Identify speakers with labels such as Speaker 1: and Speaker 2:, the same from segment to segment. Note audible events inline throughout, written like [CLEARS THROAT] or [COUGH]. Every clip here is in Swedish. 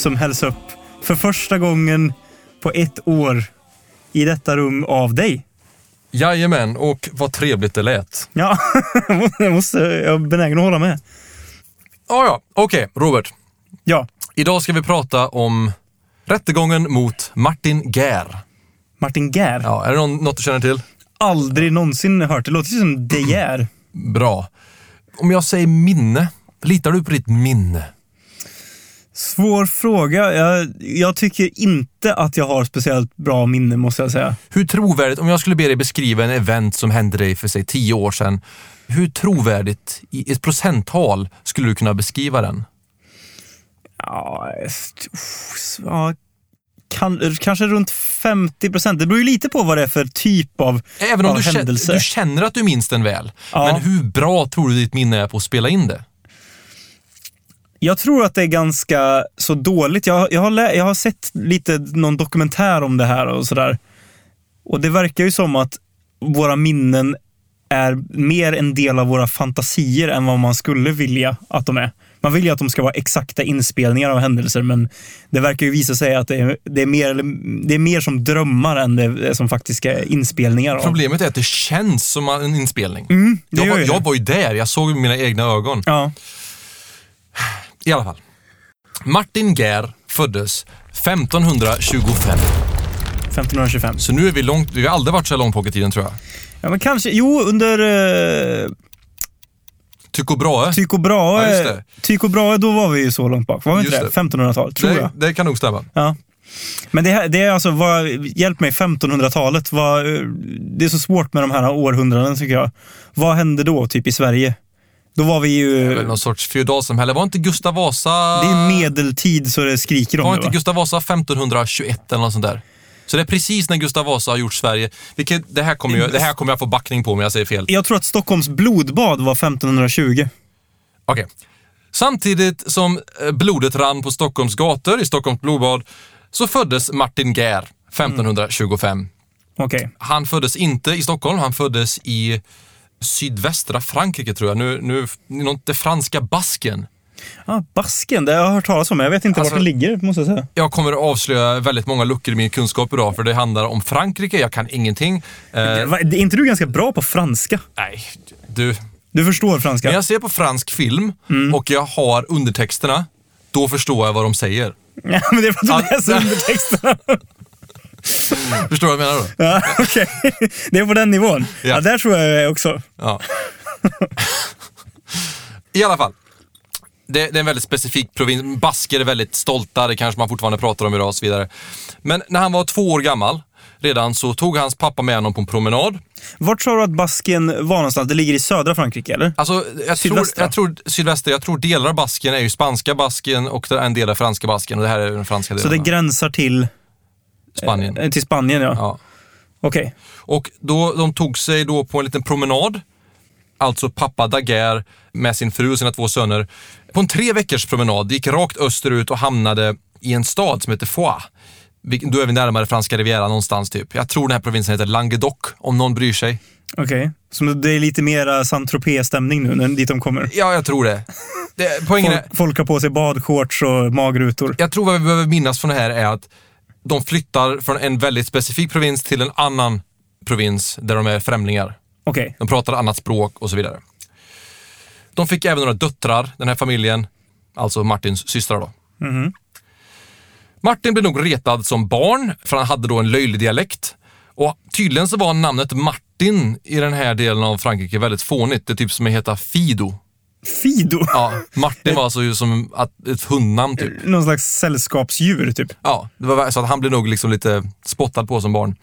Speaker 1: som hälls upp för första gången på ett år i detta rum av dig.
Speaker 2: Jajamän, och vad trevligt det lät.
Speaker 1: Ja, [LAUGHS] jag, måste, jag är benägen att hålla med.
Speaker 2: Ja, ja, okej, Robert.
Speaker 1: Ja,
Speaker 2: Idag ska vi prata om rättegången mot Martin Gär.
Speaker 1: Martin Gär.
Speaker 2: Ja, är det någon, något du känner till?
Speaker 1: Aldrig någonsin hört. Det låter ju som De Geer.
Speaker 2: Bra. Om jag säger minne, litar du på ditt minne?
Speaker 1: Svår fråga. Jag, jag tycker inte att jag har speciellt bra minne måste jag säga.
Speaker 2: Hur trovärdigt, om jag skulle be dig beskriva en event som hände dig för sig tio år sedan, hur trovärdigt i ett procenttal skulle du kunna beskriva den?
Speaker 1: Ja, ja kan, kanske runt 50 procent. Det beror ju lite på vad det är för typ av,
Speaker 2: Även om
Speaker 1: av
Speaker 2: du känner,
Speaker 1: händelse.
Speaker 2: du känner att du minns den väl.
Speaker 1: Ja.
Speaker 2: Men hur bra tror du ditt minne är på att spela in det?
Speaker 1: Jag tror att det är ganska så dåligt. Jag, jag, har, lä- jag har sett lite någon dokumentär om det här och sådär. Och det verkar ju som att våra minnen är mer en del av våra fantasier än vad man skulle vilja att de är. Man vill ju att de ska vara exakta inspelningar av händelser, men det verkar ju visa sig att det är, det är, mer, det är mer som drömmar än det är som faktiska inspelningar. Av.
Speaker 2: Problemet är att det känns som en inspelning.
Speaker 1: Mm,
Speaker 2: jag, var, jag var ju där, jag såg med mina egna ögon.
Speaker 1: Ja.
Speaker 2: I alla fall. Martin Gär föddes 1525.
Speaker 1: 1525.
Speaker 2: Så nu är vi långt, vi har aldrig varit så långt bak i tiden tror jag.
Speaker 1: Ja, men kanske, jo, under uh,
Speaker 2: Tycho Brahe.
Speaker 1: Tycho
Speaker 2: Ja,
Speaker 1: Brahe,
Speaker 2: det.
Speaker 1: Tycho Brahe, då var vi ju så långt bak. Var vi inte det?
Speaker 2: det.
Speaker 1: 1500-tal, tror jag.
Speaker 2: det, det kan nog stämma.
Speaker 1: Ja. Men det, här, det är alltså, vad, hjälp mig, 1500-talet. Vad, eh, det är så svårt med de här århundraden tycker jag. Vad hände då, typ i Sverige? Då var vi ju...
Speaker 2: Det är väl någon sorts feodalsamhälle. Var inte Gustav Vasa...
Speaker 1: Det är medeltid så det skriker om
Speaker 2: Var
Speaker 1: det
Speaker 2: inte
Speaker 1: va?
Speaker 2: Gustav Vasa 1521 eller något sånt där? Så det är precis när Gustav Vasa har gjort Sverige. Vilket, det, här kommer jag, det här kommer jag få backning på om jag säger fel.
Speaker 1: Jag tror att Stockholms blodbad var 1520.
Speaker 2: Okej. Samtidigt som eh, blodet rann på Stockholms gator i Stockholms blodbad så föddes Martin Gär 1525.
Speaker 1: Okej.
Speaker 2: Han föddes inte i Stockholm, han föddes i sydvästra Frankrike tror jag. Nu, nu, det franska Basken.
Speaker 1: Ah, Basken, det har jag hört talas om, men jag vet inte
Speaker 2: Alltså-
Speaker 1: vart det ligger, måste jag säga.
Speaker 2: Jag kommer att avslöja väldigt många luckor i min kunskap idag för det handlar om Frankrike, jag kan ingenting. Eh,
Speaker 1: Är inte du ganska bra på franska?
Speaker 2: nej, du.
Speaker 1: Du förstår franska?
Speaker 2: När jag ser på fransk film
Speaker 1: Mm.
Speaker 2: och jag har undertexterna, då förstår jag vad de säger. [LAUGHS]
Speaker 1: Ja, men det är för att du läser undertexterna. [LAUGHS] [LAUGHS]
Speaker 2: Förstår du vad jag menar då?
Speaker 1: Ja, [LAUGHS] okej. Det är på den nivån. Ja.
Speaker 2: Ja.
Speaker 1: där tror jag jag är också.
Speaker 2: Ja. I alla fall. Det, det är en väldigt specifik provins. Basker är väldigt stolta, det kanske man fortfarande pratar om idag och så vidare. Men när han var två år gammal redan så tog hans pappa med honom på en promenad.
Speaker 1: Vart sa du att Basken var någonstans? Det ligger i södra Frankrike, eller?
Speaker 2: Alltså, jag tror,
Speaker 1: Sydvästra.
Speaker 2: jag tror, sydvästra, jag tror delar av Basken är ju spanska Basken och är en del av franska Basken och det här är den franska
Speaker 1: Så
Speaker 2: delen.
Speaker 1: det gränsar till,
Speaker 2: Spanien.
Speaker 1: eh, till Spanien, ja.
Speaker 2: Ja.
Speaker 1: Okej.
Speaker 2: Och då, de tog sig då på en liten promenad, alltså pappa Daguerre med sin fru och sina två söner, på en tre veckors promenad. Gick rakt österut och hamnade i en stad som heter Foix. Då är vi närmare franska rivieran någonstans typ. Jag tror den här provinsen heter Languedoc, om någon bryr sig.
Speaker 1: Okej. Så det är lite mera Saint-Tropez-stämning nu när dit de kommer.
Speaker 2: Ja, jag tror det. det poängen är,
Speaker 1: Folk, folk har på sig badshorts och magrutor.
Speaker 2: jag tror vad vi behöver minnas från det här är att de flyttar från en väldigt specifik provins till en annan provins där de är främlingar.
Speaker 1: Okej.
Speaker 2: De pratar annat språk och så vidare. De fick även några döttrar, den här familjen. Alltså Martins systrar då. Martin blev nog retad som barn, för han hade då en löjlig dialekt. Och tydligen så var namnet Martin i den här delen av Frankrike väldigt fånigt. Det är typ som att heta Fido.
Speaker 1: Fido.
Speaker 2: Ja, Martin var alltså ju som att, ett hundnamn typ.
Speaker 1: Någon slags sällskapsdjur, typ.
Speaker 2: Ja, det var, så att han blev nog liksom lite spottad på som barn.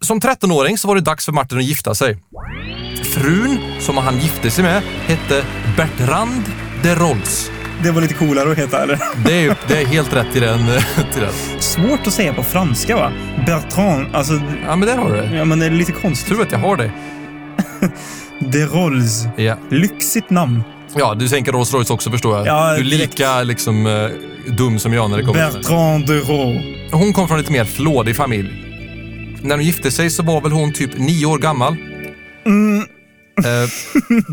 Speaker 2: Som 13-åring så var det dags för Martin att gifta sig. Frun som han gifte sig med hette Bertrand de Rolls.
Speaker 1: Det var lite coolare att heta, eller?
Speaker 2: Det är, det är helt rätt i den, till den.
Speaker 1: Svårt att säga på franska, va? Bertrand, alltså...
Speaker 2: Ja, men där har du det.
Speaker 1: Ja, men det är lite konstigt.
Speaker 2: Du att jag har det? [LAUGHS]
Speaker 1: De Rolls.
Speaker 2: Ja.
Speaker 1: Lyxigt namn.
Speaker 2: Ja, du tänker Rolls Royce också förstår jag.
Speaker 1: Ja,
Speaker 2: du är lika liksom, eh, dum som jag när det kommer
Speaker 1: Bertrand de Rolls.
Speaker 2: Hon kom från en lite mer flådig familj. När de gifte sig så var väl hon typ nio år gammal. Eh,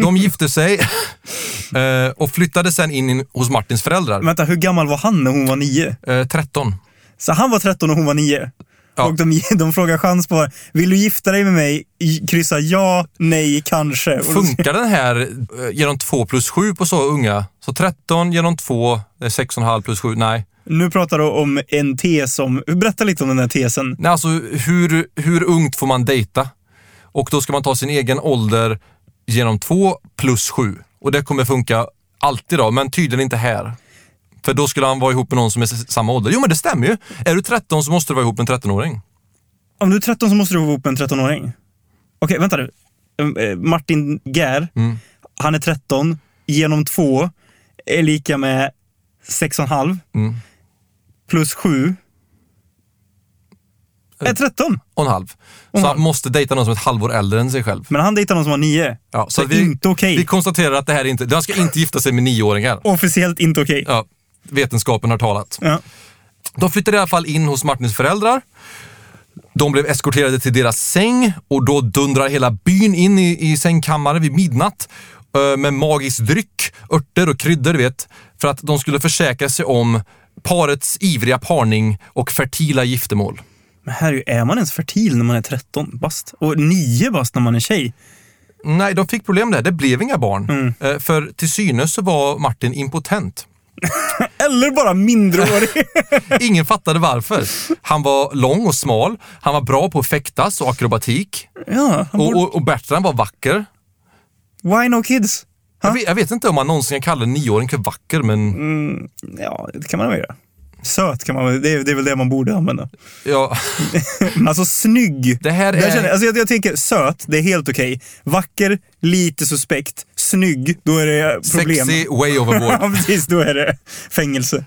Speaker 2: de gifte sig [LAUGHS] eh, och flyttade sen in in hos Martins föräldrar.
Speaker 1: Vänta, hur gammal var han när hon var nio?
Speaker 2: Eh, 13.
Speaker 1: Så han var 13 och hon var 9.
Speaker 2: Ja.
Speaker 1: Och de, [LAUGHS] de frågar chans på, vill du gifta dig med mig? Kryssa ja, nej, kanske.
Speaker 2: Funkar den här eh, genom 2 plus 7 på så unga? Så 13 genom 2 är 6,5 plus 7? Nej.
Speaker 1: Nu pratar du om en tes om, berätta lite om den här tesen.
Speaker 2: Nej, alltså hur, hur ungt får man dejta? Och då ska man ta sin egen ålder genom 2 plus 7. Och det kommer funka alltid då, men tydligen inte här. För då skulle han vara ihop med någon som är samma ålder. Jo men det stämmer ju. Är du 13 så måste du vara ihop med en 13-åring.
Speaker 1: Om du är 13 så måste du vara ihop med en 13-åring. Okej, vänta nu. Eh, Martin Gär,
Speaker 2: Mm.
Speaker 1: han är 13, genom 2 är lika med 6,5
Speaker 2: Mm.
Speaker 1: plus 7 är 13.
Speaker 2: Och en halv. Så
Speaker 1: Och en
Speaker 2: han
Speaker 1: halv.
Speaker 2: måste dejta någon som är ett halvår äldre än sig själv.
Speaker 1: Men han dejtar någon som var 9.
Speaker 2: Ja,
Speaker 1: så det är inte okej.
Speaker 2: Vi konstaterar att det här är inte, han ska inte gifta sig med nioåringar.
Speaker 1: Officiellt inte okej.
Speaker 2: Ja, vetenskapen har talat.
Speaker 1: Ja.
Speaker 2: De flyttade i alla fall in hos Martins föräldrar. De blev eskorterade till deras säng och då dundrar hela byn in i, i sängkammaren vid midnatt med magisk dryck, örter och kryddor, vet, för att de skulle försäkra sig om parets ivriga parning och fertila giftermål.
Speaker 1: Men herregud, är man ens fertil när man är 13 bast? Och 9 bast när man är tjej?
Speaker 2: Nej, de fick problem där. Det blev inga barn. Eh, För till synes så var Martin impotent. [LAUGHS]
Speaker 1: Eller bara mindreårig? [LAUGHS]
Speaker 2: Ingen fattade varför. Han var lång och smal, han var bra på att fäktas och akrobatik.
Speaker 1: ja,
Speaker 2: Och,
Speaker 1: borde...
Speaker 2: och, och Bertrand var vacker.
Speaker 1: Why no kids?
Speaker 2: Jag vet, jag vet inte om man någonsin kan kalla en nioåring för vacker, men
Speaker 1: Mm, ja, det kan man väl göra. Söt kan man väl, det är, det är väl det man borde använda.
Speaker 2: ja, [LAUGHS]
Speaker 1: Alltså snygg.
Speaker 2: det här
Speaker 1: Jag,
Speaker 2: är...
Speaker 1: känner, alltså jag, jag tänker söt, det är helt okej. Vacker, lite suspekt. Snygg, då är det problem.
Speaker 2: Sexy way overboard. [LAUGHS]
Speaker 1: ja, precis. Då är det fängelse.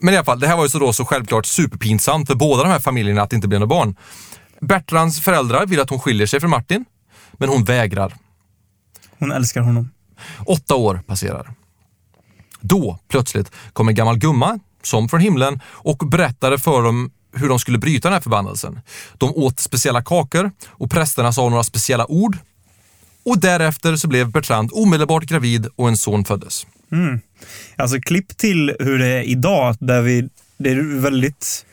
Speaker 2: Men i alla fall, det här var ju så, då så självklart superpinsamt för båda de här familjerna att det inte blev några barn. Bertrands föräldrar vill att hon skiljer sig från Martin, men hon vägrar.
Speaker 1: Hon älskar honom.
Speaker 2: Åtta år passerar. Då, plötsligt, kom en gammal gumma, som från himlen, och berättade för dem hur de skulle bryta den här förbannelsen. De åt speciella kakor och prästerna sa några speciella ord. Och därefter så blev Bertrand omedelbart gravid och en son föddes.
Speaker 1: Alltså klipp till hur det är idag, där vi, det är väldigt,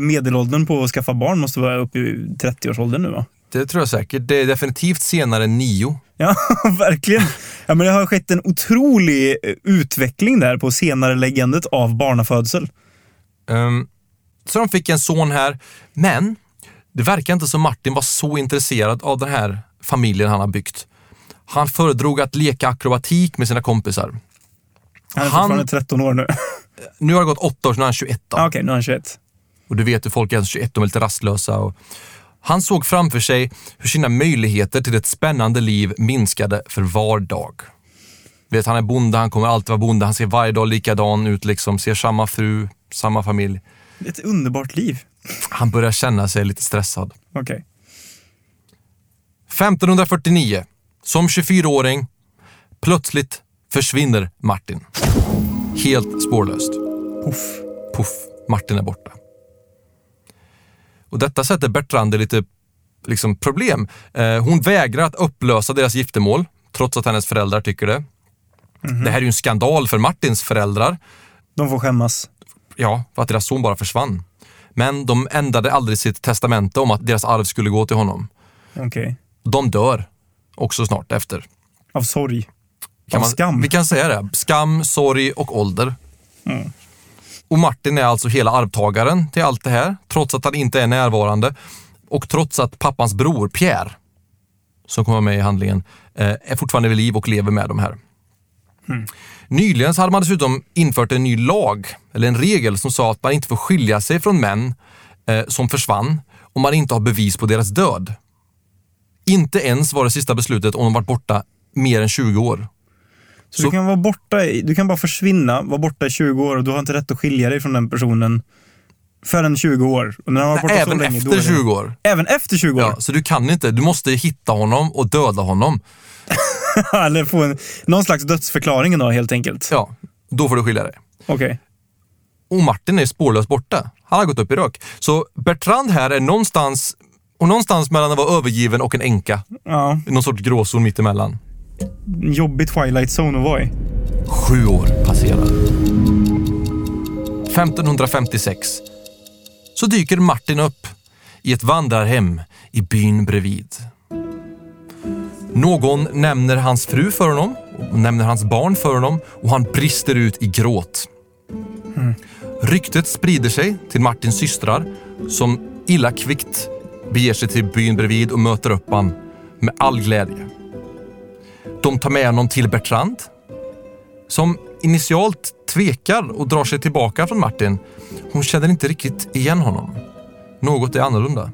Speaker 1: medelåldern på att skaffa barn måste vara uppe i 30-årsåldern nu va?
Speaker 2: Det tror jag säkert. Det är definitivt senare än nio.
Speaker 1: Ja, [LAUGHS] verkligen. Ja, men det har skett en otrolig eh, utveckling där på senare läggandet av barnafödsel.
Speaker 2: Ehm, så de fick en son här, men det verkar inte som Martin var så intresserad av den här familjen han har byggt. Han föredrog att leka akrobatik med sina kompisar.
Speaker 1: Han är
Speaker 2: Han-
Speaker 1: fortfarande 13 år nu.
Speaker 2: Nu har det gått åtta år, så nu är han 21. Då.
Speaker 1: Ah, Okej, nu är han 21.
Speaker 2: Och du vet hur folk är 21, de är lite rastlösa. Och han såg framför sig hur sina möjligheter till ett spännande liv minskade för var dag. Vet, han är bonde, han kommer alltid vara bonde, han ser varje dag likadan ut, liksom, ser samma fru, samma familj.
Speaker 1: Ett underbart liv.
Speaker 2: Han börjar känna sig lite stressad.
Speaker 1: Okej.
Speaker 2: 1549, som 24-åring, plötsligt försvinner Martin. Helt spårlöst.
Speaker 1: Puff.
Speaker 2: Puff, Martin är borta. Och detta sätter Bertrand i lite liksom, problem. Eh, hon vägrar att upplösa deras giftermål, trots att hennes föräldrar tycker det. Det här är ju en skandal för Martins föräldrar,
Speaker 1: De får skämmas.
Speaker 2: ja, för att deras son bara försvann. Men de ändrade aldrig sitt testamente om att deras arv skulle gå till honom.
Speaker 1: Okej.
Speaker 2: De dör också snart efter.
Speaker 1: Av sorg.
Speaker 2: Kan
Speaker 1: Av
Speaker 2: man,
Speaker 1: skam.
Speaker 2: Vi kan säga det. Skam, sorg och ålder. Och Martin är alltså hela arvtagaren till allt det här, trots att han inte är närvarande. Och trots att pappans bror Pierre, som kommer med i handlingen, eh, är fortfarande vid liv och lever med de här. Nyligen så hade man dessutom infört en ny lag, eller en regel som sa att man inte får skilja sig från män eh, som försvann om man inte har bevis på deras död. Inte ens var det sista beslutet om de varit borta mer än 20 år.
Speaker 1: Så,
Speaker 2: Så-
Speaker 1: du kan vara borta, i, du kan bara försvinna, vara borta i 20 år och du har inte rätt att skilja dig från den personen förrän 20 år. Och när han var borta
Speaker 2: Även
Speaker 1: så länge, då
Speaker 2: efter
Speaker 1: är det-
Speaker 2: 20 år.
Speaker 1: Även efter 20 år?
Speaker 2: Ja, så du kan inte, du måste hitta honom och döda honom. [LAUGHS]
Speaker 1: Eller få en, någon slags dödsförklaring då helt enkelt.
Speaker 2: Ja, då får du skilja dig.
Speaker 1: Okej.
Speaker 2: Och Martin är spårlöst borta. Han har gått upp i rök. Så Bertrand här är någonstans Och någonstans mellan att vara övergiven och en änka.
Speaker 1: Ja,
Speaker 2: Någon sorts gråzon mittemellan.
Speaker 1: jobbig Twilight Zone att vara i.
Speaker 2: Sju år passerar. 1556 så dyker Martin upp i ett vandrarhem i byn bredvid. Någon nämner hans fru för honom, och nämner hans barn för honom och han brister ut i gråt. Ryktet sprider sig till Martins systrar som illa kvickt beger sig till byn bredvid och möter upp han med all glädje. De tar med honom till Bertrand som initialt tvekar och drar sig tillbaka från Martin. Hon känner inte riktigt igen honom. Något är annorlunda.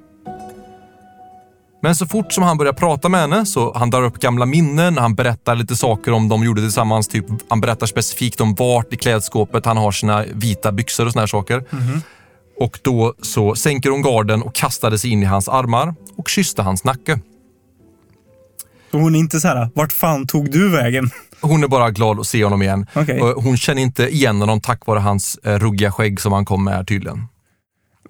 Speaker 2: Men så fort som han börjar prata med henne så han drar upp gamla minnen, han berättar lite saker om de gjorde tillsammans. Typ, han berättar specifikt om vart i klädskåpet han har sina vita byxor och såna här saker. Mhm. Och då så sänker hon garden och kastade sig in i hans armar och kysste hans nacke.
Speaker 1: Så hon är inte så här, vart fan tog du vägen?
Speaker 2: Hon är bara glad att se honom igen. Och Hon känner inte igen honom tack vare hans eh, ruggiga skägg som han kom med tydligen.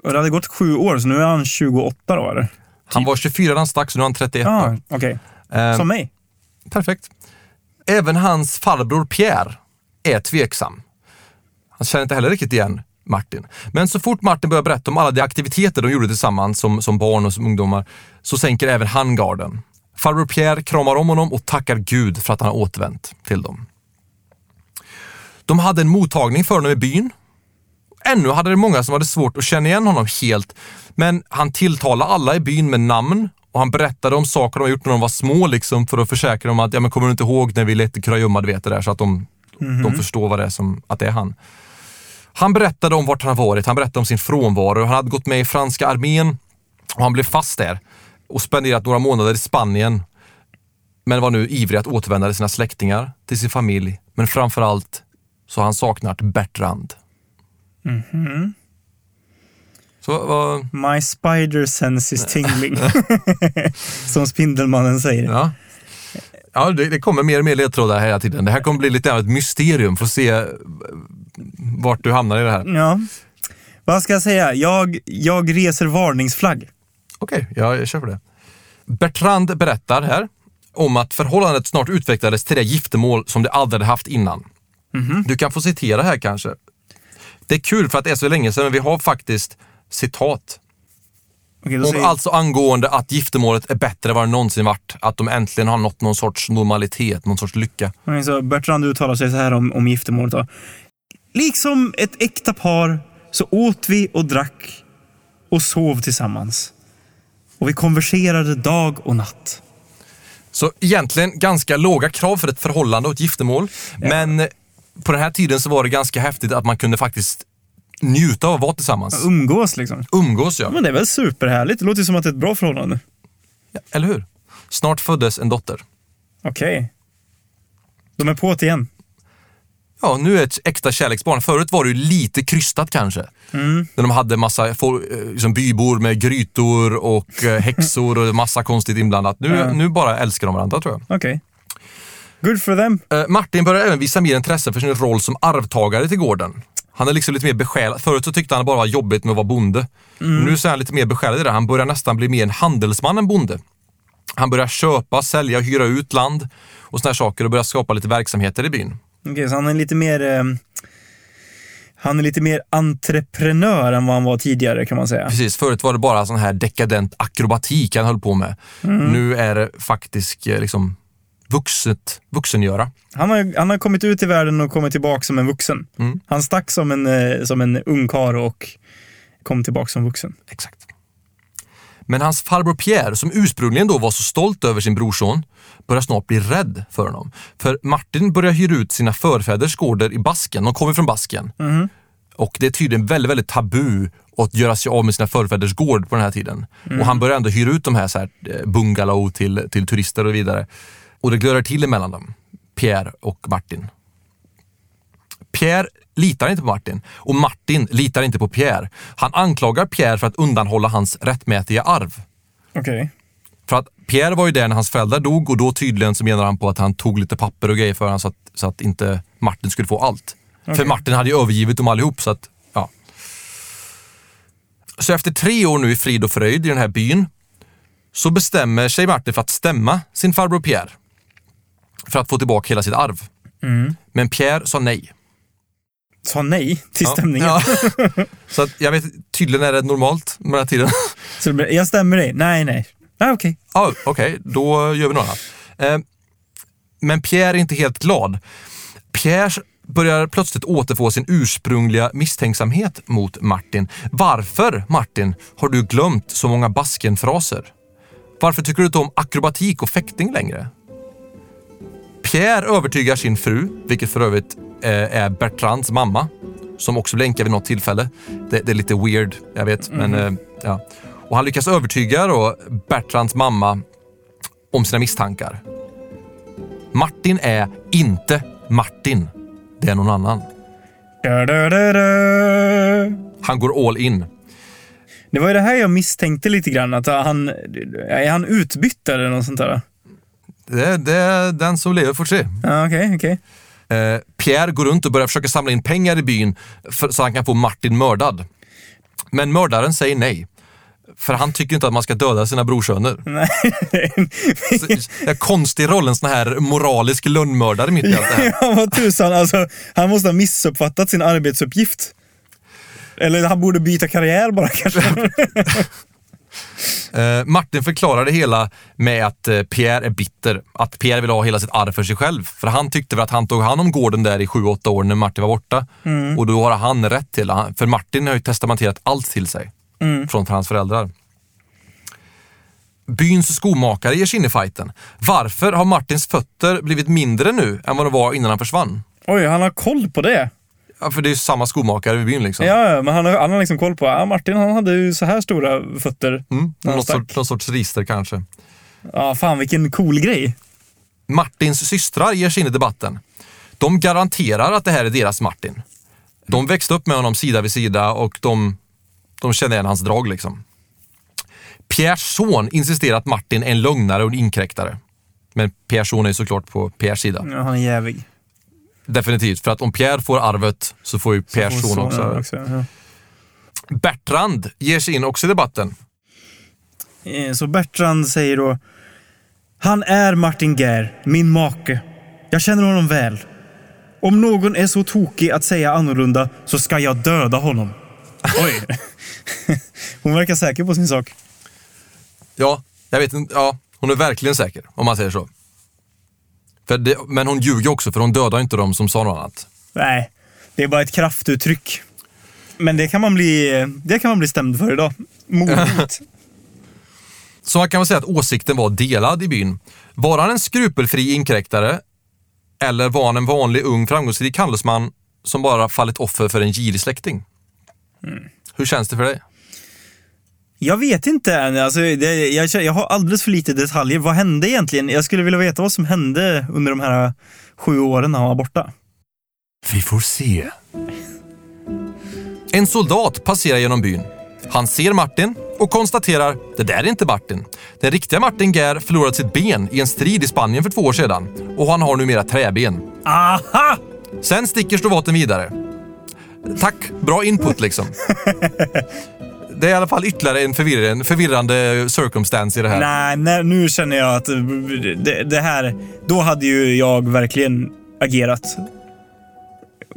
Speaker 1: Det hade gått sju år, så nu är han 28 då eller?
Speaker 2: Han var 24 när han stack, så nu är han 31.
Speaker 1: Ja, okej.
Speaker 2: Eh,
Speaker 1: Som mig.
Speaker 2: Perfekt. Även hans farbror Pierre är tveksam. Han känner inte heller riktigt igen Martin. Men så fort Martin börjar berätta om alla de aktiviteter de gjorde tillsammans som, som barn och som ungdomar så sänker även han garden. Farbror Pierre kramar om honom och tackar Gud för att han har återvänt till dem. De hade en mottagning för honom i byn. Ännu hade det många som hade svårt att känna igen honom helt, men han tilltalade alla i byn med namn och han berättade om saker de gjort när de var små liksom för att försäkra dem att, ja men kommer du inte ihåg när vi lekte kurragömma, du vet det där, så att de, de förstår vad det är som, att det är han. Han berättade om vart han varit, han berättade om sin frånvaro. Han hade gått med i franska armén och han blev fast där och spenderat några månader i Spanien. Men var nu ivrig att återvända till sina släktingar, till sin familj, men framförallt så har han saknat Bertrand. Så vad...
Speaker 1: My spider sense is tingling. [LAUGHS] Som Spindelmannen säger.
Speaker 2: Ja. Ja, det, det kommer mer och mer ledtrådar hela tiden. Det här kommer bli lite av ett mysterium. Får se eh, vart du hamnar i det här.
Speaker 1: Ja. Vad ska jag säga? Jag, jag reser varningsflagg.
Speaker 2: Okej, ja, jag kör på det. Bertrand berättar här om att förhållandet snart utvecklades till det giftermål som det aldrig haft innan. Du kan få citera här kanske. Det är kul för att det är så länge sedan, men vi har faktiskt citat.
Speaker 1: Då
Speaker 2: Och
Speaker 1: säger,
Speaker 2: alltså angående att giftermålet är bättre än vad det någonsin varit. Att de äntligen har nått någon sorts normalitet, någon sorts lycka.
Speaker 1: Okej, så Bertrand uttalar sig så här om, om giftermålet. Då. Liksom ett äkta par så åt vi och drack och sov tillsammans. Och vi konverserade dag och natt.
Speaker 2: Så egentligen ganska låga krav för ett förhållande och ett giftermål. Men på den här tiden så var det ganska häftigt att man kunde faktiskt njuta av att vara tillsammans.
Speaker 1: Umgås liksom.
Speaker 2: Umgås ja.
Speaker 1: Men det är väl superhärligt? Det låter ju som att det är ett bra förhållande.
Speaker 2: ja. Eller hur? Snart föddes en dotter.
Speaker 1: Okej. De är på det igen.
Speaker 2: Ja, nu är ett äkta kärleksbarn. Förut var det ju lite krystat kanske. När de hade massa fol- eh, liksom bybor med grytor och eh, [LAUGHS] häxor och massa konstigt inblandat. Nu,
Speaker 1: Ja.
Speaker 2: nu bara älskar de varandra tror jag.
Speaker 1: Okej. Good for them.
Speaker 2: Eh, Martin börjar även visa mer intresse för sin roll som arvtagare till gården. Han är liksom lite mer besjälad. Förut så tyckte han bara var jobbigt med att vara bonde. Nu så är han lite mer besjälad i det. Han börjar nästan bli mer en handelsman än bonde. Han börjar köpa, sälja hyra ut land och såna här saker och börjar skapa lite verksamheter i byn.
Speaker 1: Okej, så han är lite mer... Eh, han är lite mer entreprenör än vad han var tidigare kan man säga.
Speaker 2: Precis, förut var det bara sån här dekadent akrobatik han höll på med. Nu är det faktiskt eh, liksom vuxet, vuxengöra.
Speaker 1: Han har, han har kommit ut i världen och kommit tillbaka som en vuxen.
Speaker 2: Mm.
Speaker 1: Han stack som en, eh, som en ung karl och kom tillbaka som vuxen.
Speaker 2: Exakt. Men hans farbror Pierre, som ursprungligen då var så stolt över sin brorson, börjar snart bli rädd för honom. För Martin börjar hyra ut sina förfäders gårdar i Basken. De kommer från Basken. Och det är tydligen väldigt, väldigt tabu att göra sig av med sina förfäders gård på den här tiden. Och han börjar ändå hyra ut de här, så här eh, bungalow till, till turister och vidare. Och det glödar till emellan dem, Pierre och Martin. Pierre litar inte på Martin och Martin litar inte på Pierre. Han anklagar Pierre för att undanhålla hans rättmätiga arv.
Speaker 1: Okej.
Speaker 2: För att Pierre var ju där när hans föräldrar dog och då tydligen så menar han på att han tog lite papper och grejer för honom så att, så att inte Martin skulle få allt. För
Speaker 1: Okej.
Speaker 2: Martin hade ju övergivit dem allihop så att, ja. Så efter tre år nu i frid och fröjd i den här byn så bestämmer sig Martin för att stämma sin farbror Pierre för att få tillbaka hela sitt arv. Men Pierre sa nej.
Speaker 1: Sa nej till
Speaker 2: Ja.
Speaker 1: stämningen.
Speaker 2: Ja. [LAUGHS] Så att jag vet, tydligen är det normalt med den här tiden.
Speaker 1: Så blir, jag stämmer dig. Nej, nej. Ah, Okej.
Speaker 2: Ja, Okej, då gör vi något annat. Eh, men Pierre är inte helt glad. Pierre börjar plötsligt återfå sin ursprungliga misstänksamhet mot Martin. Varför, Martin, har du glömt så många Basken-fraser? Varför tycker du inte om akrobatik och fäktning längre? Pierre övertygar sin fru, vilket för övrigt eh, är Bertrands mamma, som också blänkar vid något tillfälle. Det, det är lite weird, jag vet, men eh, ja. Och han lyckas övertyga då Bertrands mamma om sina misstankar. Martin är inte Martin. Det är någon annan.
Speaker 1: Da, da, da.
Speaker 2: Han går all in.
Speaker 1: Det var ju det här jag misstänkte lite grann. Att han, är han utbytt eller något sånt där?
Speaker 2: Det, det är den som lever får se.
Speaker 1: Ja, okej, okej.
Speaker 2: Eh, Pierre går runt och börjar försöka samla in pengar i byn för, så han kan få Martin mördad. Men mördaren säger nej. För han tycker inte att man ska döda sina brorsöner. [LAUGHS]
Speaker 1: Nej.
Speaker 2: Så, det är konstig roll, en sån här moralisk lönnmördare mitt i allt det här. [LAUGHS]
Speaker 1: ja, vad tusan. Alltså, han måste ha missuppfattat sin arbetsuppgift. Eller han borde byta karriär bara kanske. [LAUGHS]
Speaker 2: Eh, Martin förklarar det hela med att eh, Pierre är bitter. Att Pierre vill ha hela sitt arv för sig själv. För han tyckte väl att han tog hand om gården där i sju åtta år när Martin var borta. Och då har han rätt till det. För Martin har ju testamenterat allt till sig. Från hans föräldrar. Byns skomakare ger sig in i fighten. Varför har Martins fötter blivit mindre nu än vad de var innan han försvann?
Speaker 1: Oj, han har koll på det.
Speaker 2: Ja, för det är samma skomakare i byn liksom.
Speaker 1: Ja, men han har, han har liksom koll på, ja, Martin han hade ju så här stora fötter.
Speaker 2: Mm, någon, sorts, någon sorts register kanske.
Speaker 1: Ja, fan vilken cool grej.
Speaker 2: Martins systrar ger sig in i debatten. De garanterar att det här är deras Martin. De växte upp med honom sida vid sida och de, de känner igen hans drag. liksom. Pierres son insisterar att Martin är en lögnare och en inkräktare. Men Pierres son är såklart på Pierres sida.
Speaker 1: Ja, han är jävig.
Speaker 2: Definitivt, för att om Pierre får arvet så får ju Pierres son också arvet.
Speaker 1: också ja.
Speaker 2: Bertrand ger sig in också i debatten.
Speaker 1: Eh, Så Bertrand säger då, han är Martin Gär, min make. Jag känner honom väl. Om någon är så tokig att säga annorlunda så ska jag döda honom. [LAUGHS] Oj. [LAUGHS] Hon verkar säker på sin sak.
Speaker 2: Ja, jag vet inte. Ja, hon är verkligen säker om man säger så. Det, men hon ljuger också för hon dödar inte dem som sa något annat.
Speaker 1: Nej, det är bara ett kraftuttryck. Men det kan man bli, det kan man bli stämd för idag. Modigt. [LAUGHS]
Speaker 2: Så man kan väl säga att åsikten var delad i byn. Var han en skrupelfri inkräktare eller var han en vanlig ung framgångsrik handelsman som bara fallit offer för en girig släkting? Hur känns det för dig?
Speaker 1: Jag vet inte än. Alltså, det, jag, jag har alldeles för lite detaljer. Vad hände egentligen? Jag skulle vilja veta vad som hände under de här sju åren när han var borta.
Speaker 2: Vi får se. En soldat passerar genom byn. Han ser Martin och konstaterar det där är inte Martin. Den riktiga Martin Gär förlorade sitt ben i en strid i Spanien för två år sedan och han har numera träben.
Speaker 1: Aha!
Speaker 2: Sen sticker Stovaten vidare. Tack, bra input liksom. [LAUGHS] Det är i alla fall ytterligare en förvirrande, förvirrande circumstance i det här.
Speaker 1: Nej, nej, nu känner jag att det, det här... Då hade ju jag verkligen agerat.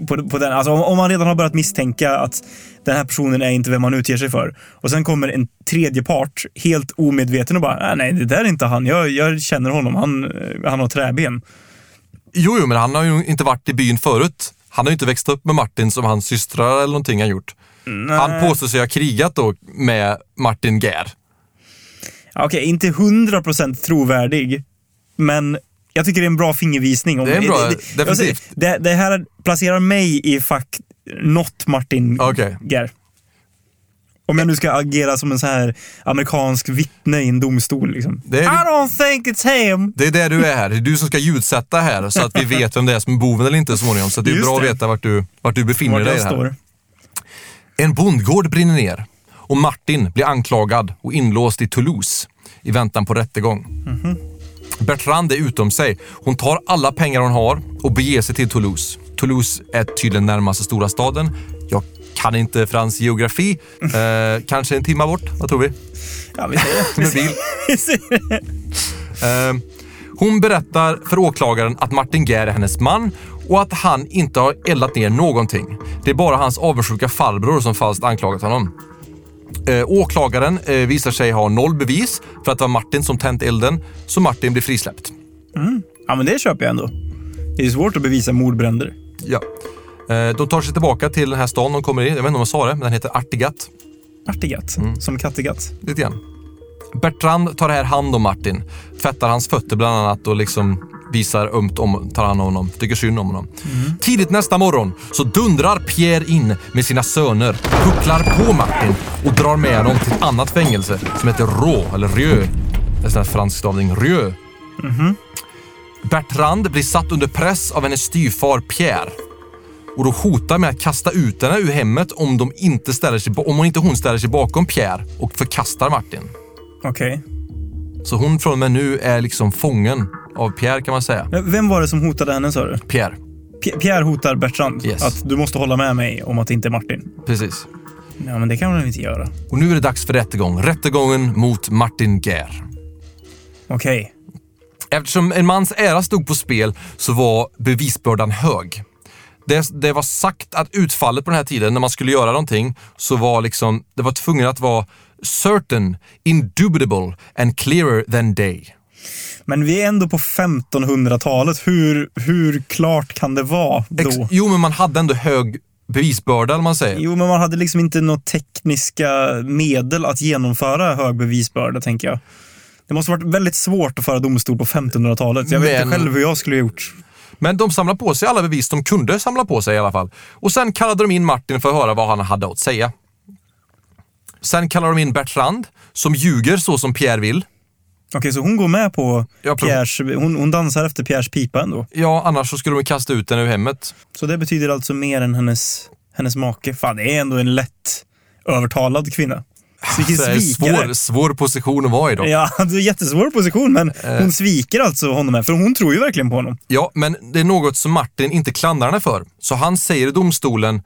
Speaker 1: På, på den. Alltså, om, om man redan har börjat misstänka att den här personen är inte vem man utger sig för. Och sen kommer en tredje part, helt omedveten och bara, "Ah, nej, det där är inte han. Jag, jag känner honom. Han, eh, han har träben.
Speaker 2: Jo, jo, men han har ju inte varit i byn förut. Han har ju inte växt upp med Martin som hans systrar eller någonting har gjort. Han påstår sig ha krigat då med Martin Gär.
Speaker 1: Okej, inte 100% trovärdig, men jag tycker det är en bra fingervisning. Om,
Speaker 2: Det är en bra-
Speaker 1: det, det,
Speaker 2: definitivt.
Speaker 1: det, det här placerar mig i fack not Martin
Speaker 2: Okej.
Speaker 1: Gär. Om jag nu ska agera som en så här amerikansk vittne i en domstol. Liksom.
Speaker 2: Det är-
Speaker 1: I don't think it's him!
Speaker 2: Det är där du är här. Det är du som ska ljudsätta här så att vi [LAUGHS] vet vem det är som är boven eller inte så småningom. Så det är
Speaker 1: Just
Speaker 2: bra att
Speaker 1: det.
Speaker 2: veta vart du, vart du befinner
Speaker 1: Vart
Speaker 2: dig det här.
Speaker 1: står.
Speaker 2: En bondgård brinner ner och Martin blir anklagad och inlåst i Toulouse i väntan på rättegång. Bertrand är utom sig. Hon tar alla pengar hon har och beger sig till Toulouse. Toulouse är tydligen närmaste stora staden. Jag kan inte Frans geografi. Eh, kanske en timma bort, vad tror vi?
Speaker 1: Ja, vi säger [LAUGHS] det.
Speaker 2: Med bil. [LAUGHS] Eh, hon berättar för åklagaren att Martin Gär är hennes man och att han inte har eldat ner någonting. Det är bara hans avundsjuka farbror som falskt anklagat honom. Eh, åklagaren eh, visar sig ha noll bevis för att det var Martin som tänt elden, så Martin blir frisläppt.
Speaker 1: Ja, men det köper jag ändå. Det är svårt att bevisa mordbränder.
Speaker 2: Ja. Eh, de tar sig tillbaka till den här stan de kommer i. Jag vet inte om jag sa det, men den heter Artigat.
Speaker 1: Artigat,
Speaker 2: Mm.
Speaker 1: som Kattegatt.
Speaker 2: Lite grann. Bertrand tar här hand om Martin. Tvättar hans fötter bland annat och liksom visar ömt om, tar hand om honom, tycker synd om honom. Tidigt nästa morgon så dundrar Pierre in med sina söner, pucklar på Martin och drar med honom till ett annat fängelse som heter Rå, eller Rieu. Det är en sån här fransk stavning, Rieu. Bertrand blir satt under press av hennes styvfar Pierre och då hotar med att kasta ut henne ur hemmet om, de inte ställer sig, om hon inte hon ställer sig bakom Pierre och förkastar Martin.
Speaker 1: Okej.
Speaker 2: Så hon från och med nu är liksom fången av Pierre kan man säga.
Speaker 1: Vem var det som hotade henne sa du?
Speaker 2: Pierre,
Speaker 1: P- Pierre hotar Bertrand
Speaker 2: Yes.
Speaker 1: att du måste hålla med mig om att det inte är Martin.
Speaker 2: precis.
Speaker 1: Ja, men det kan man inte göra.
Speaker 2: Och nu är det dags för rättegång. Rättegången mot Martin Guerre.
Speaker 1: Okej.
Speaker 2: Eftersom en mans ära stod på spel så var bevisbördan hög. Det, det var sagt att utfallet på den här tiden när man skulle göra någonting så var liksom, det var tvungen att vara certain, indubitable and clearer than day.
Speaker 1: Men vi är ändå på 1500-talet. Hur, hur klart kan det vara då?
Speaker 2: Ex- jo, men man hade ändå hög bevisbörda, eller man säger.
Speaker 1: Jo, men man hade liksom inte några tekniska medel att genomföra hög bevisbörda, tänker jag. Det måste varit väldigt svårt att föra domstol på 1500-talet. Jag vet
Speaker 2: Men-
Speaker 1: inte själv hur jag skulle ha gjort.
Speaker 2: Men de samlade på sig alla bevis de kunde samla på sig i alla fall. Och sen kallade de in Martin för att höra vad han hade att säga. Sen kallade de in Bertrand, som ljuger så som Pierre vill.
Speaker 1: Okej, så hon går med på Pierres... Hon, hon dansar efter Pierres pipa ändå.
Speaker 2: Ja, annars så skulle de kasta ut henne ur hemmet.
Speaker 1: Så det betyder alltså mer än hennes, hennes make. Fan, det är ändå en lätt övertalad kvinna. Vilken
Speaker 2: svår, svår position att vara i då.
Speaker 1: Ja, [LAUGHS] det är jättesvår position, men hon sviker alltså honom här, för hon tror ju verkligen på honom.
Speaker 2: Ja, men det är något som Martin inte klandrar henne för. Så han säger i domstolen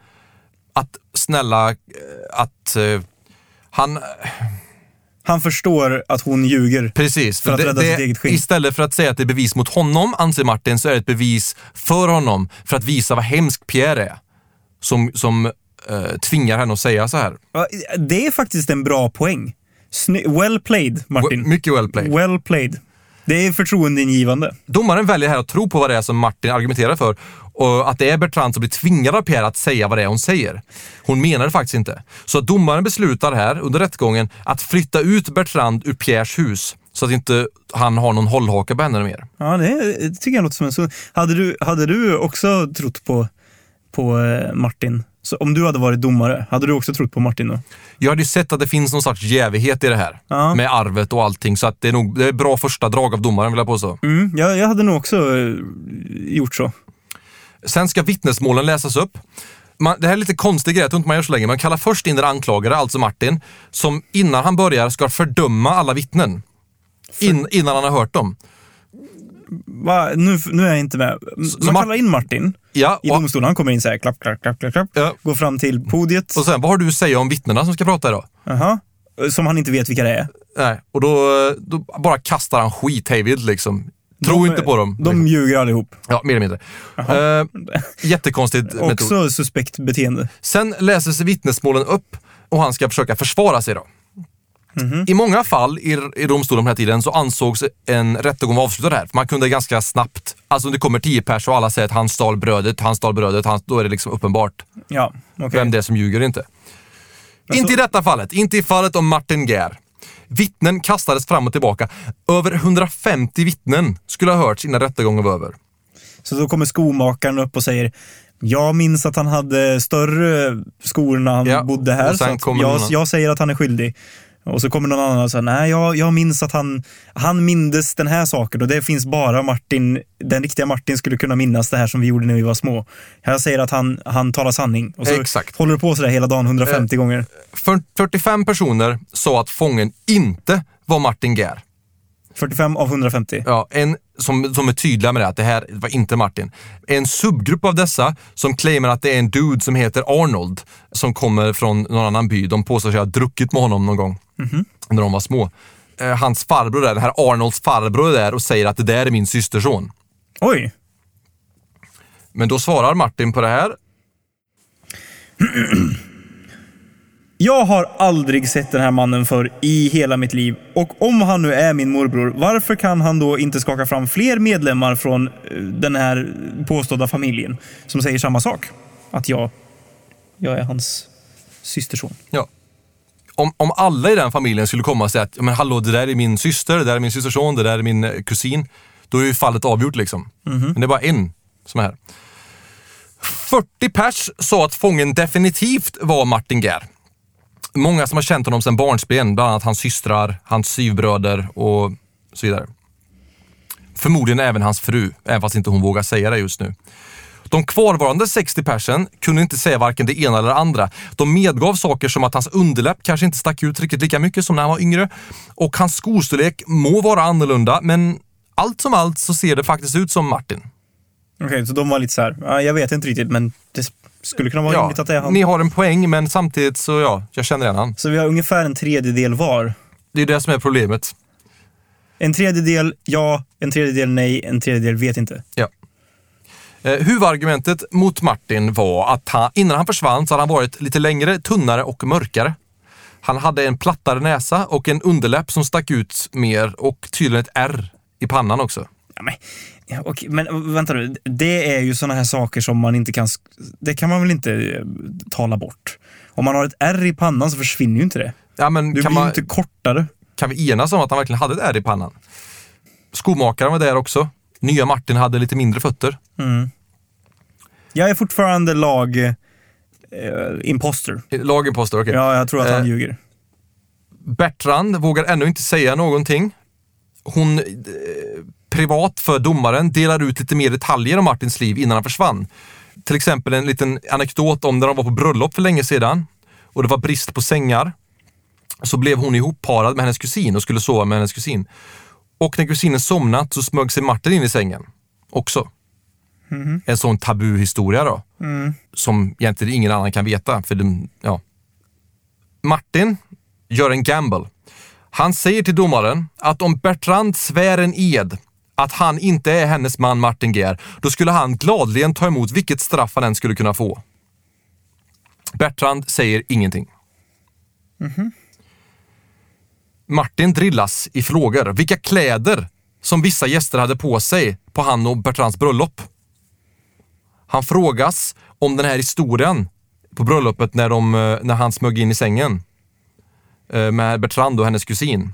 Speaker 2: att snälla, eh, att eh, han,
Speaker 1: Han förstår att hon ljuger.
Speaker 2: precis.
Speaker 1: För att rädda sitt eget skinn.
Speaker 2: Istället för att säga att det är bevis mot honom, anser Martin, så är det ett bevis för honom för att visa vad hemsk Pierre är. Som, som eh, tvingar henne att säga så här.
Speaker 1: Det är faktiskt en bra poäng. Sny- well played, Martin.
Speaker 2: Mycket well played.
Speaker 1: Well played. Det är förtroendeingivande.
Speaker 2: Domaren väljer här att tro på vad det är som Martin argumenterar för och att det är Bertrand som blir tvingad av Pierre att säga vad det är hon säger. Hon menar det faktiskt inte. Så domaren beslutar här under rättegången att flytta ut Bertrand ur Pierres hus så att inte han har någon hållhaka på henne mer.
Speaker 1: Ja, det, det tycker jag låter som en så. Hade du, hade du också trott på, på eh, Martin? Så om du hade varit domare, hade du också trott på Martin då?
Speaker 2: Jag hade ju sett att det finns någon sorts jävighet i det här
Speaker 1: Ja.
Speaker 2: med arvet och allting så att det är nog det är bra första drag av domaren vill jag påstå.
Speaker 1: Mm, jag, jag hade nog också eh, gjort så.
Speaker 2: Sen ska vittnesmålen läsas upp. Man, det här är lite konstig grej, jag tror inte man gör så länge. Man kallar först in den anklagare, alltså Martin, som innan han börjar ska fördöma alla vittnen. In, innan han har hört dem.
Speaker 1: Va? Nu, nu är jag inte med. Man
Speaker 2: så
Speaker 1: kallar in Martin
Speaker 2: Ja,
Speaker 1: i domstolen. Han kommer in så här, klapp, klapp, klapp, klapp, klapp.
Speaker 2: Ja.
Speaker 1: Går fram till podiet.
Speaker 2: och sen, vad har du att säga om vittnena som ska prata idag?
Speaker 1: Aha. Som han inte vet vilka det är.
Speaker 2: Nej, och då, då bara kastar han skit hejvilt liksom. Tro
Speaker 1: De-
Speaker 2: inte på dem.
Speaker 1: De ljuger allihop.
Speaker 2: Ja, mer eller mindre. Uh, jättekonstigt [LAUGHS] metod.
Speaker 1: Också suspekt beteende.
Speaker 2: Sen läses vittnesmålen upp och han ska försöka försvara sig. då. I många fall i, i domstolen på den här tiden så ansågs en rättegång vara avslutad här. Man kunde ganska snabbt, alltså om det kommer tio pers och alla säger att han stal brödet, han stal brödet, han, då är det liksom uppenbart
Speaker 1: Ja, okej.
Speaker 2: vem det är som ljuger inte. Inte i detta fallet, inte i fallet om Martin Gär. Vittnen kastades fram och tillbaka. Över 150 vittnen skulle ha hörts innan rättegången var över.
Speaker 1: Så då kommer skomakaren upp och säger jag minns att han hade större skor när han
Speaker 2: Ja,
Speaker 1: bodde här. Så jag, jag säger att han är skyldig. Och så kommer någon annan och säger nej, jag, jag minns att han, han mindes den här saken och det finns bara Martin, den riktiga Martin skulle kunna minnas det här som vi gjorde när vi var små. Jag säger att han, han talar sanning. Och så
Speaker 2: Exakt.
Speaker 1: håller du på sådär hela dagen 150
Speaker 2: Eh,
Speaker 1: gånger.
Speaker 2: För 45 personer sa att fången inte var Martin Gär.
Speaker 1: 45 av 150.
Speaker 2: Ja, en som, som är tydliga med det, att det här var inte Martin. En subgrupp av dessa som claimar att det är en dude som heter Arnold som kommer från någon annan by. De påstår sig ha druckit med honom någon gång när de var små. Eh, hans farbror där, den här Arnolds farbror är där och säger att det där är min systerson.
Speaker 1: Oj!
Speaker 2: Men då svarar Martin på det här. [CLEARS THROAT]
Speaker 1: Jag har aldrig sett den här mannen för i hela mitt liv. Och om han nu är min morbror, varför kan han då inte skaka fram fler medlemmar från eh, den här påstådda familjen som säger samma sak? Att jag, jag är hans systerson.
Speaker 2: Ja. Om, om alla i den familjen skulle komma och säga att "Ja, men hallå, det där är min syster, det där är min systerson, det där är min eh, kusin. Då är ju fallet avgjort liksom. Men det är bara en som är här. 40 pers sa att fången definitivt var Martin Gär. Många som har känt honom sedan barnsben, bland annat hans systrar, hans syvbröder och så vidare. Förmodligen även hans fru, även fast inte hon vågar säga det just nu. De kvarvarande 60 persen kunde inte säga varken det ena eller det andra. De medgav saker som att hans underläpp kanske inte stack ut riktigt lika mycket som när han var yngre och hans skostorlek må vara annorlunda, men allt som allt så ser det faktiskt ut som Martin.
Speaker 1: Okej, så de var lite så här, ah, jag vet inte riktigt, men det skulle kunna vara
Speaker 2: Ja,
Speaker 1: rimligt att det är han.
Speaker 2: ni har en poäng, men samtidigt så ja, jag känner igen han.
Speaker 1: Så vi har ungefär en tredjedel var.
Speaker 2: Det är det som är problemet.
Speaker 1: En tredjedel ja, en tredjedel nej, en tredjedel vet inte.
Speaker 2: Ja. Eh, huvudargumentet mot Martin var att han, innan han försvann så hade han varit lite längre, tunnare och mörkare. Han hade en plattare näsa och en underläpp som stack ut mer och tydligen ett R i pannan också.
Speaker 1: Ja, men, okej, men vänta nu, det är ju sådana här saker som man inte kan... Det kan man väl inte eh, tala bort? Om man har ett R i pannan så försvinner ju inte det.
Speaker 2: Ja, men
Speaker 1: Du
Speaker 2: kan,
Speaker 1: blir
Speaker 2: man,
Speaker 1: inte kortare.
Speaker 2: kan vi enas om att han verkligen hade ett R i pannan? Skomakaren var där också. Nya Martin hade lite mindre fötter.
Speaker 1: Jag är fortfarande lag eh, imposter.
Speaker 2: Lagimposter, okej.
Speaker 1: Ja, jag tror att han
Speaker 2: Eh,
Speaker 1: ljuger.
Speaker 2: Bertrand vågar ännu inte säga någonting. Hon, eh, privat för domaren, delar ut lite mer detaljer om Martins liv innan han försvann. Till exempel en liten anekdot om när de var på bröllop för länge sedan och det var brist på sängar. Så blev hon ihopparad med hennes kusin och skulle sova med hennes kusin. Och när kusinen somnat så smög sig Martin in i sängen också. En sån tabuhistoria då. Som egentligen ingen annan kan veta. För de, ja, Martin gör en gamble. Han säger till domaren att om Bertrand svär en ed att han inte är hennes man Martin Ger, då skulle han gladligen ta emot vilket straff han än skulle kunna få. Bertrand säger ingenting. Mm-hmm. Martin drillas i frågor. Vilka kläder som vissa gäster hade på sig på han och Bertrands bröllop. Han frågas om den här historien på bröllopet när, de, eh, när han smög in i sängen eh, med Bertrand och hennes kusin.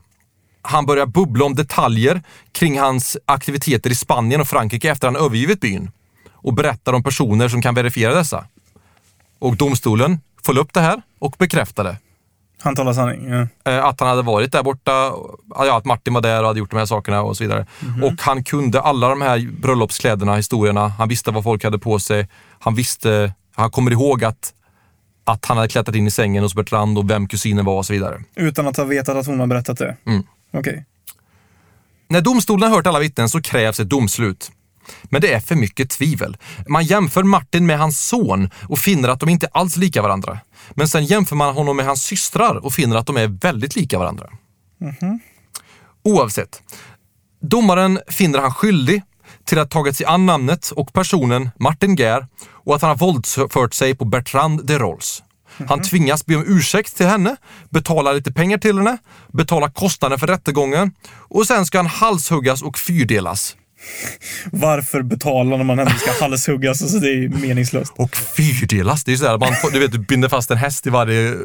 Speaker 2: Han börjar bubbla om detaljer kring hans aktiviteter i Spanien och Frankrike efter han övergivit byn och berättar om personer som kan verifiera dessa. Och domstolen föll upp det här och bekräftade
Speaker 1: Han talar sanning. Ja.
Speaker 2: eh, att han hade varit där borta, att Martin var där och hade gjort de här sakerna och så vidare. Och han kunde alla de här bröllopskläderna, historierna. Han visste vad folk hade på sig. Han visste, han kommer ihåg att, att han hade klättrat in i sängen hos Bertrand och vem kusinen var och så vidare.
Speaker 1: Utan att ha vetat att hon har berättat det.
Speaker 2: Mm.
Speaker 1: Okej.
Speaker 2: När domstolen har hört alla vittnen så krävs ett domslut. Men det är för mycket tvivel. Man jämför Martin med hans son och finner att de inte alls är lika varandra. Men sen jämför man honom med hans systrar och finner att de är väldigt lika varandra. Oavsett. Domaren finner han skyldig till att ha tagit sig an namnet och personen Martin Gär och att han har våldsfört sig på Bertrand de Rolls. Han tvingas be om ursäkt till henne, betala lite pengar till henne, betala kostnaden för rättegången och sen ska han halshuggas och fyrdelas.
Speaker 1: Varför betala när man ändå ska halshuggas? Alltså, det är meningslöst.
Speaker 2: Och fyrdelas, det är ju sådär, man du vet, binder fast en häst i varje...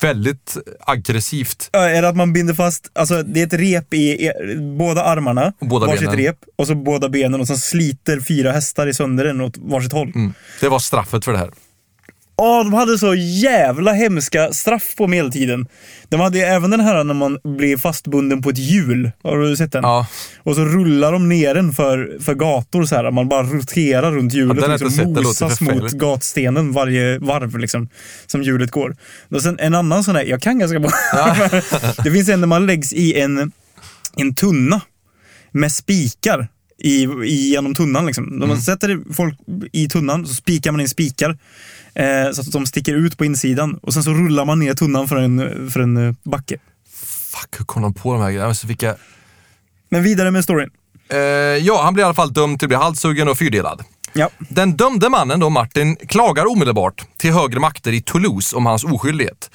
Speaker 2: Väldigt aggressivt.
Speaker 1: Ja, Är det att man binder fast, alltså det är ett rep i, i båda armarna,
Speaker 2: Och båda
Speaker 1: varsitt
Speaker 2: benen.
Speaker 1: rep, och så båda benen och så sliter fyra hästar i sönder den åt varsitt håll.
Speaker 2: Mm. Det var straffet för det här.
Speaker 1: Ja, de hade så jävla hemska straff på medeltiden. De hade ju även den här när man blir fastbunden på ett hjul. Har du sett den?
Speaker 2: Ja.
Speaker 1: Och så rullar de ner den för, för gator så här. Man bara roterar runt hjulet
Speaker 2: Ja,
Speaker 1: och liksom
Speaker 2: sett.
Speaker 1: Mosas mot gatstenen varje varv liksom, som hjulet går. Och sen en annan sån här, jag kan ganska bra. [LAUGHS] det finns en där man läggs i en, en tunna med spikar i, i, genom tunnan. Liksom.
Speaker 2: Mm.
Speaker 1: sätter folk i tunnan, så spikar man in spikar eh, så att de sticker ut på insidan. Och sen så rullar man ner tunnan för en, för en eh, backe.
Speaker 2: Fuck, hur kom de på de här grejerna? Så fick jag...
Speaker 1: Men vidare med storyn.
Speaker 2: Eh, ja, han blir i alla fall dömd till att bli halshuggen och fyrdelad.
Speaker 1: Ja.
Speaker 2: Den dömde mannen då, Martin, klagar omedelbart till högre makter i Toulouse om hans oskyldighet.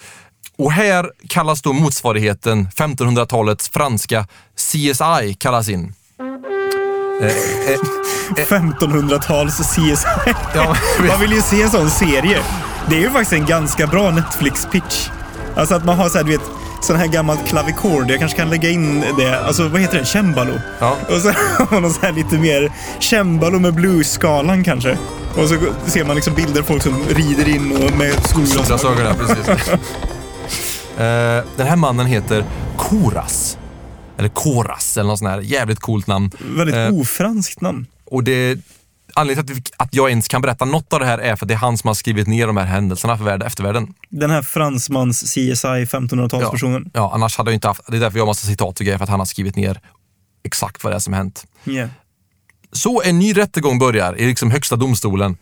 Speaker 2: Och här kallas då motsvarigheten 1500-talets franska CSI kallas in.
Speaker 1: 1500-tals CSI.
Speaker 2: Ja,
Speaker 1: Man vill ju se en sån serie. Det är ju faktiskt en ganska bra Netflix-pitch. Alltså att man har så här, du vet, sån här gammalt klavicord. Jag kanske kan lägga in det. Alltså vad heter det? Cembalo.
Speaker 2: Ja.
Speaker 1: Och så [LAUGHS] har man någon så här lite mer cembalo med blues-skalan kanske. Och så ser man liksom bilder på folk som rider in och med solglasögon.
Speaker 2: Solglasögon, ja, precis. [LAUGHS] Eh, Den här mannen heter Koras. Eller Koras, eller något sånt här jävligt coolt namn.
Speaker 1: Väldigt
Speaker 2: Eh,
Speaker 1: ofranskt namn.
Speaker 2: Och det, anledningen till att, att jag ens kan berätta något av det här är för att det är han som har skrivit ner de här händelserna för värld, eftervärlden.
Speaker 1: Den här fransmans CSI 1500-talspersonen.
Speaker 2: Ja, annars hade jag inte haft, det är därför jag har massa citat och grejer, för att han har skrivit ner exakt vad det är som hänt.
Speaker 1: Yeah.
Speaker 2: Så en ny rättegång börjar i liksom högsta domstolen.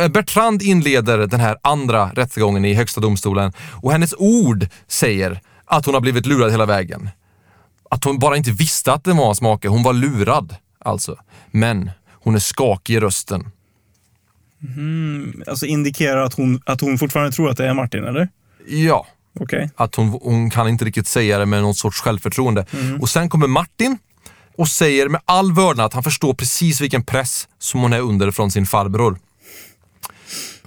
Speaker 2: Eh, Bertrand inleder den här andra rättegången i högsta domstolen och hennes ord säger att hon har blivit lurad hela vägen. Att hon bara inte visste att det var hans make, hon var lurad alltså. Men hon är skakig i rösten.
Speaker 1: Alltså indikerar att hon, att hon fortfarande tror att det är Martin, eller?
Speaker 2: Ja,
Speaker 1: Okej.
Speaker 2: att hon, hon kan inte riktigt säga det med någon sorts självförtroende. Och sen kommer Martin och säger med all vördnad att han förstår precis vilken press som hon är under från sin farbror.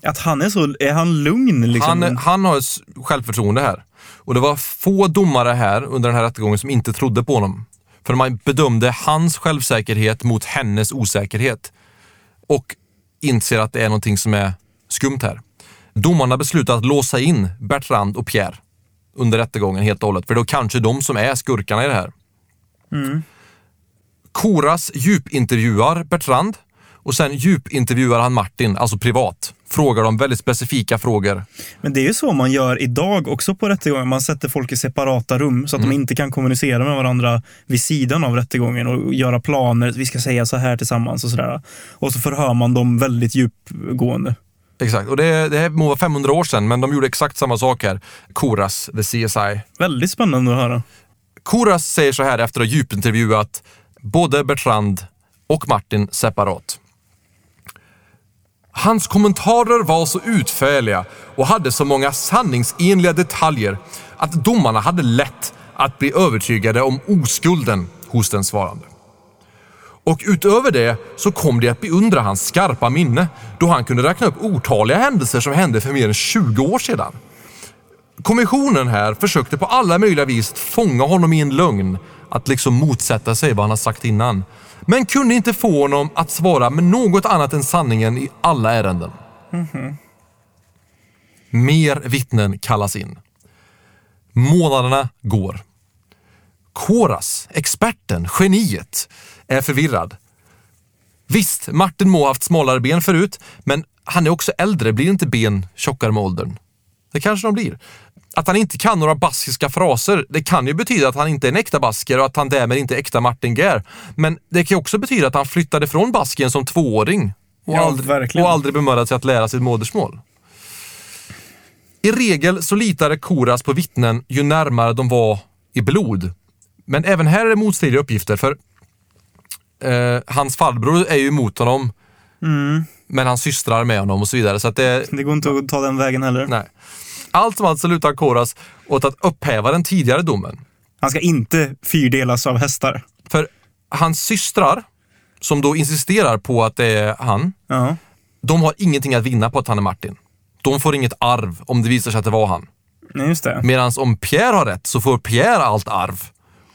Speaker 1: Att han är så... Är han lugn liksom?
Speaker 2: Han, han har ett självförtroende här. Och det var få domare här under den här rättegången som inte trodde på honom. För man bedömde hans självsäkerhet mot hennes osäkerhet. Och inser att det är någonting som är skumt här. Domarna beslutar att låsa in Bertrand och Pierre under rättegången helt och hållet. För det är kanske de som är skurkarna i det här. Koras djupintervjuar Bertrand och sen djupintervjuar han Martin, alltså privat. Frågar dem väldigt specifika frågor.
Speaker 1: Men det är ju så man gör idag också på rättegångar. Man sätter folk i separata rum så att
Speaker 2: Mm.
Speaker 1: de inte kan kommunicera med varandra vid sidan av rättegången och göra planer. Vi ska säga så här tillsammans och sådär. Och så förhör man dem väldigt djupgående.
Speaker 2: Exakt, och det, det här må vara 500 år sedan, men de gjorde exakt samma sak här. Koras, the CSI.
Speaker 1: Väldigt spännande att höra.
Speaker 2: Koras säger så här efter att ha djupintervjuat både Bertrand och Martin separat. Hans kommentarer var så utförliga och hade så många sanningsenliga detaljer att domarna hade lätt att bli övertygade om oskulden hos den svarande. Och utöver det så kom de att beundra hans skarpa minne då han kunde räkna upp otaliga händelser som hände för mer än 20 år sedan. Kommissionen här försökte på alla möjliga vis fånga honom i en lögn, att liksom motsätta sig vad han har sagt innan. Men kunde inte få honom att svara med något annat än sanningen i alla ärenden. Mer vittnen kallas in. Månaderna går. Koras, experten, geniet, är förvirrad. Visst, Martin må ha haft smalare ben förut, men han är också äldre. Blir inte ben tjockare med åldern? Det kanske de blir. Att han inte kan några baskiska fraser, det kan ju betyda att han inte är en äkta basker och att han därmed inte är äkta Martin Gär. Men det kan också betyda att han flyttade från Baskien som tvååring och,
Speaker 1: Ja,
Speaker 2: aldrig, och aldrig bemödat sig att lära sitt modersmål. I regel så litade Koras på vittnen ju närmare de var i blod. Men även här är det motstridiga uppgifter för eh, hans farbror är ju emot honom. Men hans systrar är med honom och så vidare. Så att det,
Speaker 1: Det går inte att ta den vägen heller.
Speaker 2: nej. Allt som allt så lutar Koras åt att upphäva den tidigare domen.
Speaker 1: Han ska inte fyrdelas av hästar.
Speaker 2: För hans systrar, som då insisterar på att det är han,
Speaker 1: Ja.
Speaker 2: de har ingenting att vinna på att han är Martin. De får inget arv om det visar sig att det var han.
Speaker 1: Nej, just det.
Speaker 2: Medan om Pierre har rätt så får Pierre allt arv.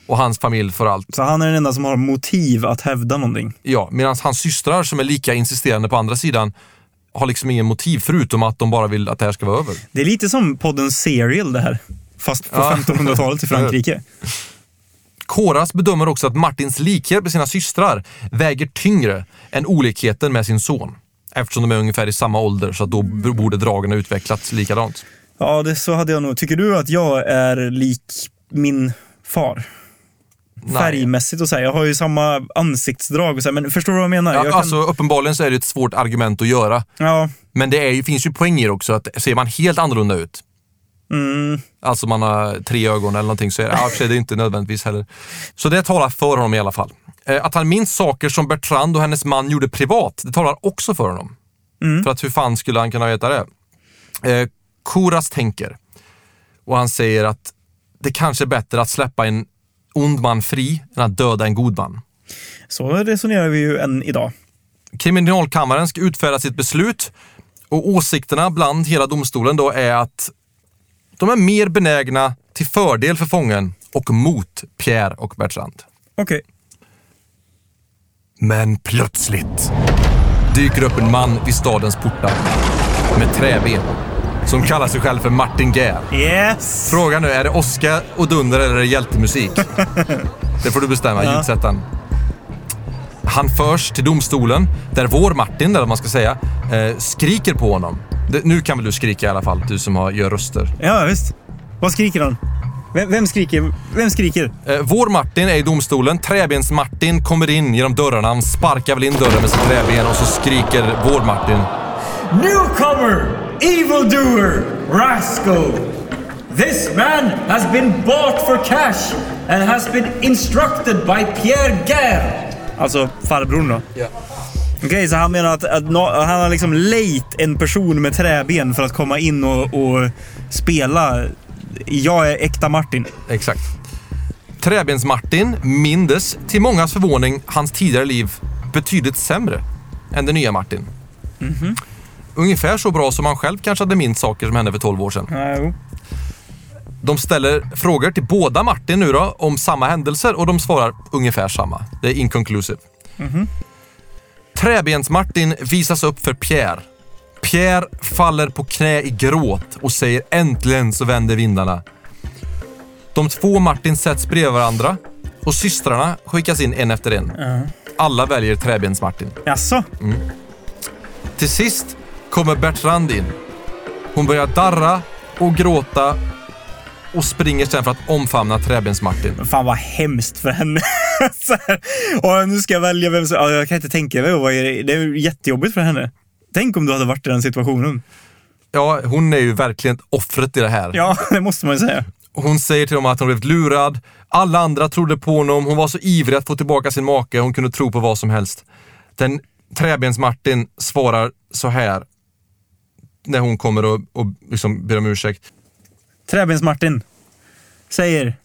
Speaker 2: Och hans familj får allt.
Speaker 1: Så han är den enda som har motiv att hävda någonting.
Speaker 2: Ja, medan hans systrar som är lika insisterande på andra sidan har liksom ingen motiv förutom att de bara vill att det här ska vara över.
Speaker 1: Det är lite som podden Serial det här. Fast på
Speaker 2: Ja.
Speaker 1: 1500-talet i [LAUGHS] Frankrike.
Speaker 2: Koras bedömer också att Martins likhet med sina systrar väger tyngre än olikheten med sin son. Eftersom de är ungefär i samma ålder så då b- borde dragen ha utvecklats likadant.
Speaker 1: Ja, det, så hade jag nog. Tycker du att jag är lik min far? Färgmässigt och så här. Jag har ju samma ansiktsdrag och så här, men förstår du vad jag menar?
Speaker 2: Ja,
Speaker 1: jag kan-
Speaker 2: Alltså, uppenbarligen så är det ett svårt argument att göra.
Speaker 1: ja,
Speaker 2: Men det är ju, finns ju poäng i det också, att ser man helt annorlunda ut,
Speaker 1: mm,
Speaker 2: alltså man har tre ögon eller någonting, så är det, ja, för sig, det är inte nödvändigtvis heller. Så det talar för honom i alla fall. Eh, Att han minns saker som Bertrand och hennes man gjorde privat, det talar också för honom. För att hur fan skulle han kunna veta det? Eh, Koras tänker och han säger att det kanske är bättre att släppa en ond man fri än att döda en god man.
Speaker 1: så resonerar vi ju än idag.
Speaker 2: Kriminalkammaren ska utfärda sitt beslut och åsikterna bland hela domstolen då är att de är mer benägna till fördel för fången och mot Pierre och Bertrand.
Speaker 1: Okej.
Speaker 2: Men plötsligt dyker upp en man vid stadens portar med träben som kallar sig själv för Martin Guerre.
Speaker 1: Yes!
Speaker 2: Frågan nu, är det Oscar och dunder eller är det hjältemusik? [LAUGHS] Det får du bestämma,
Speaker 1: Ja.
Speaker 2: ljudsättaren. Han förs till domstolen där vår Martin, eller vad man ska säga, eh, skriker på honom. Det, nu kan väl du skrika i alla fall, du som har, gör röster.
Speaker 1: Ja, visst. Vad skriker han? Vem, vem skriker? Vem skriker?
Speaker 2: Eh, vår Martin är i domstolen. Träbens-Martin kommer in genom dörrarna. Han sparkar väl in dörren med sitt träben och så skriker vår Martin.
Speaker 3: Newcomer, evildoer, rascal. This man has been bought for cash and has been instructed by Pierre Guerre.
Speaker 1: Alltså farbrorn då?
Speaker 2: Ja.
Speaker 1: Okej, så han menar att, att nå- han har liksom lejt en person med träben för att komma in och, och spela Jag är äkta Martin.
Speaker 2: Exakt. Träbens-Martin mindes till mångas förvåning hans tidigare liv betydligt sämre än den nya Martin. Ungefär så bra som han själv kanske hade minst saker som hände för 12 år sedan.
Speaker 1: Jo.
Speaker 2: De ställer frågor till båda Martin nu då om samma händelser och de svarar ungefär samma. Det är inconclusive. Träbens-Martin visas upp för Pierre. Pierre faller på knä i gråt och säger äntligen så vänder vindarna. De två Martin sätts bredvid varandra och systrarna skickas in en efter en. Alla väljer Träbens-Martin.
Speaker 1: Jaså?
Speaker 2: Till sist kommer Bertrand in. Hon börjar darra och gråta och springer sen för att omfamna Träbens-Martin.
Speaker 1: Fan vad hemskt för henne. [LAUGHS] här, nu ska jag välja vem som... Ja, jag kan inte tänka mig. vad är det- Det är jättejobbigt för henne. Tänk om du hade varit i den situationen.
Speaker 2: Ja, hon är ju verkligen offret i det här.
Speaker 1: Ja, [LAUGHS] det måste man ju säga.
Speaker 2: Hon säger till dem att hon blivit lurad. Alla andra trodde på honom. Hon var så ivrig att få tillbaka sin make. Hon kunde tro på vad som helst. Den Träbens-Martin svarar så här när hon kommer och, och liksom ber om ursäkt.
Speaker 1: Träbens-Martin säger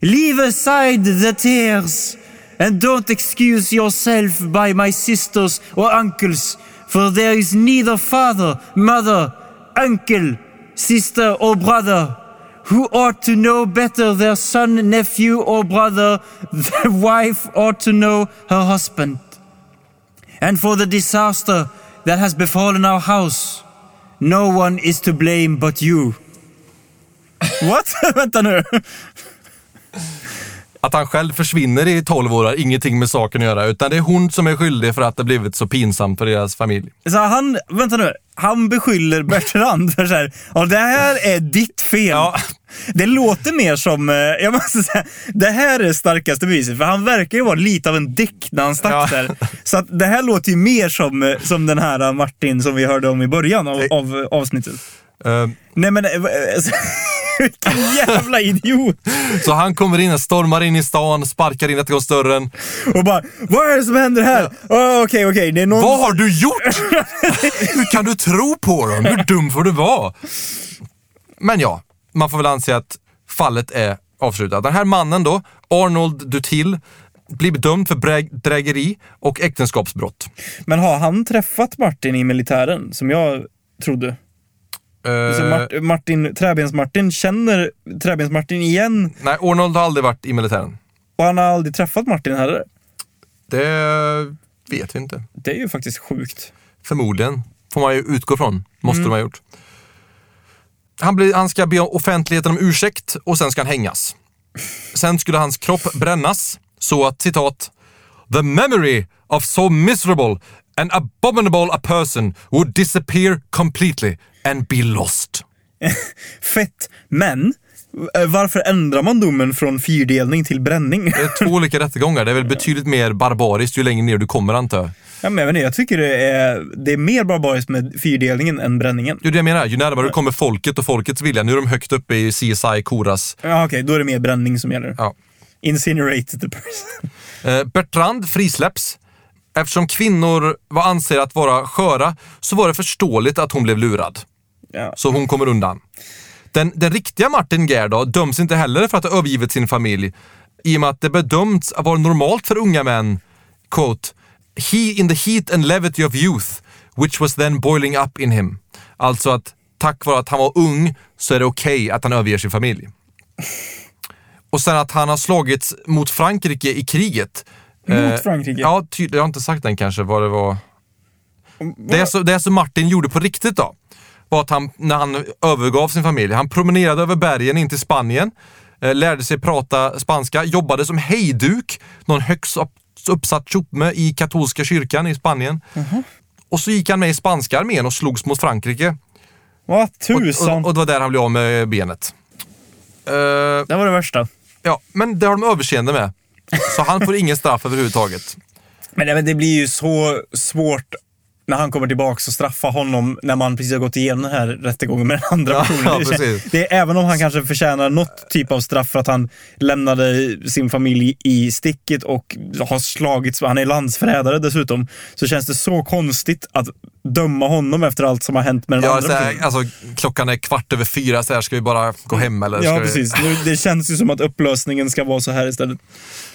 Speaker 1: Leave aside the tears and don't excuse yourself by my sisters or uncles for there is neither father, mother, uncle, sister or brother who ought to know better their son, nephew or brother, the [LAUGHS] wife ought to know her husband. And for the disaster that has befallen our house, no one is to blame but you. What? [LAUGHS] Vänta nu.
Speaker 2: Att han själv försvinner i 12 år har ingenting med saken att göra, utan det är hon som är skyldig för att det blivit så pinsamt för deras familj.
Speaker 1: Så han, vänta nu. Han beskyller Bertrand för så här, ja det här är ditt fel. Det låter mer som, eh, jag måste säga, det här är starkaste beviset. För han verkar ju vara lite av en dick när han stack
Speaker 2: Ja.
Speaker 1: där. Så att det här låter ju mer som, eh, som den här eh, Martin som vi hörde om i början av, av avsnittet.
Speaker 2: Eh,
Speaker 1: Nej men, eh, [LAUGHS] vilken jävla idiot.
Speaker 2: Så han kommer in, stormar in i stan, sparkar in rättegångsdörren.
Speaker 1: Och bara, vad är det som händer här? Okej, okej, det är någon...
Speaker 2: Vad har du gjort? [LAUGHS] Hur kan du tro på dem? Hur dum får du vara? Men ja, man får väl anse att fallet är avslutat. Den här mannen då, Arnold Dutil, blir dömd för bräg- drägeri och äktenskapsbrott.
Speaker 1: Men har han träffat Martin i militären, som jag trodde?
Speaker 2: Eh,
Speaker 1: Mart- Martin, Träbens-Martin känner Träbens-Martin igen
Speaker 2: nej, Arnold har aldrig varit i militären.
Speaker 1: och han har aldrig träffat Martin heller.
Speaker 2: Det vet vi inte.
Speaker 1: Det är ju faktiskt sjukt.
Speaker 2: Förmodligen. Får man ju utgå från. Måste de ha gjort. Han, blir, han ska be offentligheten om ursäkt och sen ska han hängas. Sen skulle hans kropp brännas så att, citat, “The memory of so miserable and abominable a person would disappear completely and be lost”. [LAUGHS]
Speaker 1: Fett. Men Eh, Varför ändrar man domen från fyrdelning till bränning?
Speaker 2: Det är två olika rättegångar. Det är väl [LAUGHS] betydligt mer barbariskt ju längre ner du kommer antar jag.
Speaker 1: Ja, men jag, inte, jag tycker det är, det är mer barbariskt med fyrdelningen än bränningen.
Speaker 2: Det är det jag menar. Ju närmare du kommer folket och folkets vilja. Nu är de högt uppe i CSI, Koras.
Speaker 1: Ja, okej, då är det mer bränning som gäller.
Speaker 2: Ja.
Speaker 1: Incinerate the person.
Speaker 2: Eh, Bertrand frisläpps. Eftersom kvinnor var anser att vara sköra så var det förståeligt att hon blev lurad.
Speaker 1: Ja.
Speaker 2: Så hon kommer undan. Den, den riktiga Martin Gerdau döms inte heller för att ha övergivit sin familj i och med att det bedömts vara normalt för unga män, quote, he in the heat and levity of youth, which was then boiling up in him. Alltså att tack vare att han var ung så är det okej att han överger sin familj. Och sen att han har slagits mot Frankrike i kriget.
Speaker 1: Mot
Speaker 2: Eh,
Speaker 1: Frankrike?
Speaker 2: Ja, tydligt. Jag har inte sagt den kanske, vad det var. Det, är så, det som Martin gjorde på riktigt då, var att han, när han övergav sin familj, han promenerade över bergen in till Spanien, eh, lärde sig prata spanska, jobbade som hejduk, någon högst upp, uppsatt tjomme i katolska kyrkan i Spanien. Och så gick han med i spanska armén och slogs mot Frankrike.
Speaker 1: Vad
Speaker 2: Och,
Speaker 1: tusan.
Speaker 2: och, och det var där han blev av med benet. Eh,
Speaker 1: det var det värsta.
Speaker 2: ja, men det har de överseende med. Så han får ingen straff överhuvudtaget.
Speaker 1: Men det, men det blir ju så svårt när han kommer tillbaka och straffa honom när man precis har gått igenom den här rättegången med den andra
Speaker 2: Ja, [LAUGHS]
Speaker 1: personen.
Speaker 2: ja,
Speaker 1: Det är, även om han kanske förtjänar något typ av straff för att han lämnade sin familj i sticket och har slagits, han är landsförrädare dessutom, så känns det så konstigt att döma honom efter allt som har hänt med den
Speaker 2: Ja,
Speaker 1: andra
Speaker 2: så här,
Speaker 1: personen.
Speaker 2: alltså, klockan är kvart över fyra, så här, ska vi bara gå hem eller?
Speaker 1: Ja,
Speaker 2: vi...
Speaker 1: precis. Nu, det känns ju som att upplösningen ska vara så här istället.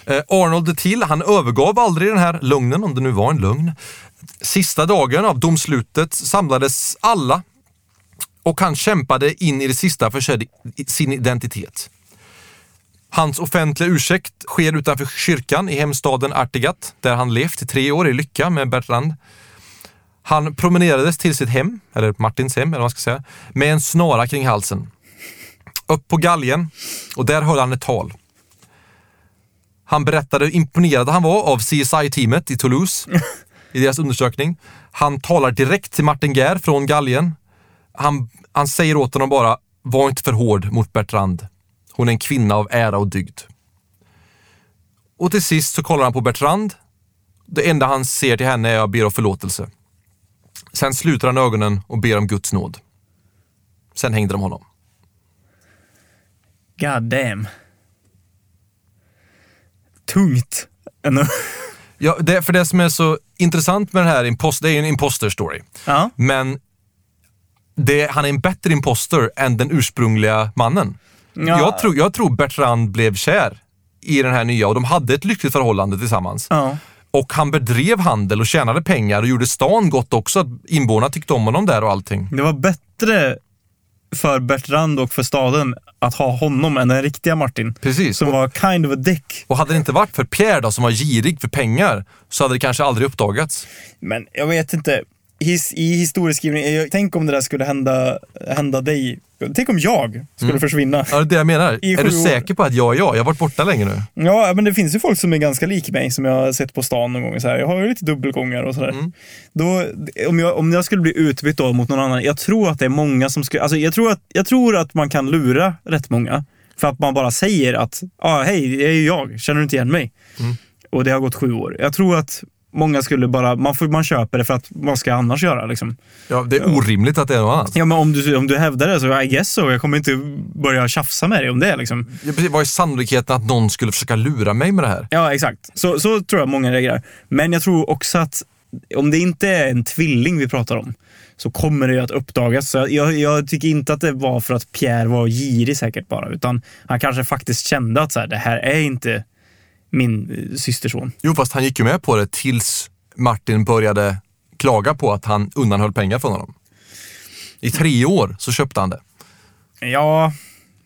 Speaker 2: Eh, Arnold Till, han övergav aldrig den här lögnen, om det nu var en lögn. Sista dagen av domslutet samlades alla och han kämpade in i det sista för sin- identitet. Hans offentliga ursäkt sker utanför kyrkan i hemstaden Artigat, där han levt i tre år i lycka med Bertrand. Han promenerades till sitt hem, eller Martins hem, eller vad man ska säga, med en snara kring halsen. Upp på galgen och där höll han ett tal. Han berättade hur imponerad han var av CSI-teamet i Toulouse [LAUGHS] i deras undersökning. Han talar direkt till Martin Gär från galgen. Han, han säger åt honom bara, var inte för hård mot Bertrand. Hon är en kvinna av ära och dygd. Och till sist så kollar han på Bertrand. Det enda han ser till henne är jag ber om förlåtelse. Sen sluter han ögonen och ber om Guds nåd. Sen hängde de honom.
Speaker 1: God damn. Tungt. [LAUGHS]
Speaker 2: Ja, det, för det som är så intressant med den här, impost, det är en imposter story.
Speaker 1: Ja.
Speaker 2: Men det, han är en bättre imposter än den ursprungliga mannen.
Speaker 1: Ja.
Speaker 2: Jag, tror, jag tror Bertrand blev kär i den här nya och de hade ett lyckligt förhållande tillsammans.
Speaker 1: Ja.
Speaker 2: Och han bedrev handel och tjänade pengar och gjorde stan gott också. Invånarna tyckte om honom där och allting.
Speaker 1: Det var bättre för Bertrand och för staden att ha honom än den riktiga Martin.
Speaker 2: Precis.
Speaker 1: Som var kind of a dick.
Speaker 2: Och hade det inte varit för Pierre då, som var girig för pengar, så hade det kanske aldrig uppdagats.
Speaker 1: Men jag vet inte. His, I historieskrivningen, tänk om det där skulle hända, hända dig. Tänk om jag skulle försvinna.
Speaker 2: Ja, det är det jag menar.
Speaker 1: I
Speaker 2: är du
Speaker 1: år.
Speaker 2: säker på att jag är jag? Jag har varit borta länge nu.
Speaker 1: Ja, men det finns ju folk som är ganska lik mig som jag har sett på stan någon gång. Så här. Jag har ju lite dubbelgångar och sådär. Då, om, jag, om jag skulle bli utbytt då mot någon annan, jag tror att det är många som skulle, alltså jag tror att, jag tror att man kan lura rätt många. För att man bara säger att, ah, hej, det är ju jag, känner du inte igen mig? Och det har gått sju år. Jag tror att många skulle bara, man, får, man köper det för att vad ska jag annars göra liksom?
Speaker 2: Ja, det är orimligt att det är något annat.
Speaker 1: Ja men om du, om du hävdar det så I guess so. Jag kommer inte börja tjafsa med dig om det liksom.
Speaker 2: Ja, precis. Vad är sannolikheten att någon skulle försöka lura mig med det här?
Speaker 1: Ja, exakt. Så, så tror jag många reagerar. Men jag tror också att om det inte är en tvilling vi pratar om så kommer det ju att uppdagas. Så jag, jag tycker inte att det var för att Pierre var girig säkert bara, utan han kanske faktiskt kände att så här, det här är inte min eh, systerson.
Speaker 2: Jo, fast han gick ju med på det tills Martin började klaga på att han undanhöll pengar från honom. I tre år så köpte han det.
Speaker 1: Ja,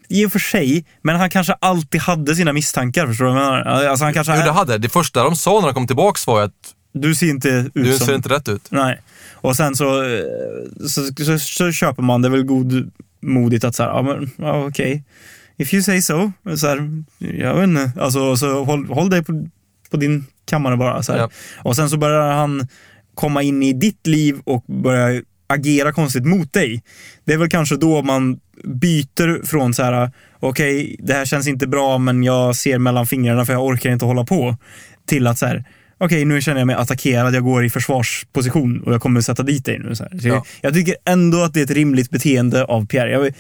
Speaker 1: i och för sig, men han kanske alltid hade sina misstankar. Förstår du? Alltså han kanske,
Speaker 2: Jo, det hade. Det första de sa när de kom tillbaks var att
Speaker 1: du ser inte ut
Speaker 2: du
Speaker 1: som...
Speaker 2: ser inte rätt ut.
Speaker 1: Nej. Och sen så, eh, så, så, så köper man det väl godmodigt att så här, ja men ja, okej. If you say so. Så här, jag vet inte. Alltså, så håll, håll dig på, på din kammare bara. Så.
Speaker 2: Ja.
Speaker 1: Och sen så börjar han komma in i ditt liv och börja agera konstigt mot dig. Det är väl kanske då man byter från så här, okej, det här känns inte bra, men jag ser mellan fingrarna för jag orkar inte hålla på. Till att så här, okej, nu känner jag mig attackerad, jag går i försvarsposition och jag kommer sätta dit dig nu. Så. Så
Speaker 2: Ja.
Speaker 1: jag, jag tycker ändå att det är ett rimligt beteende av Pierre. Jag,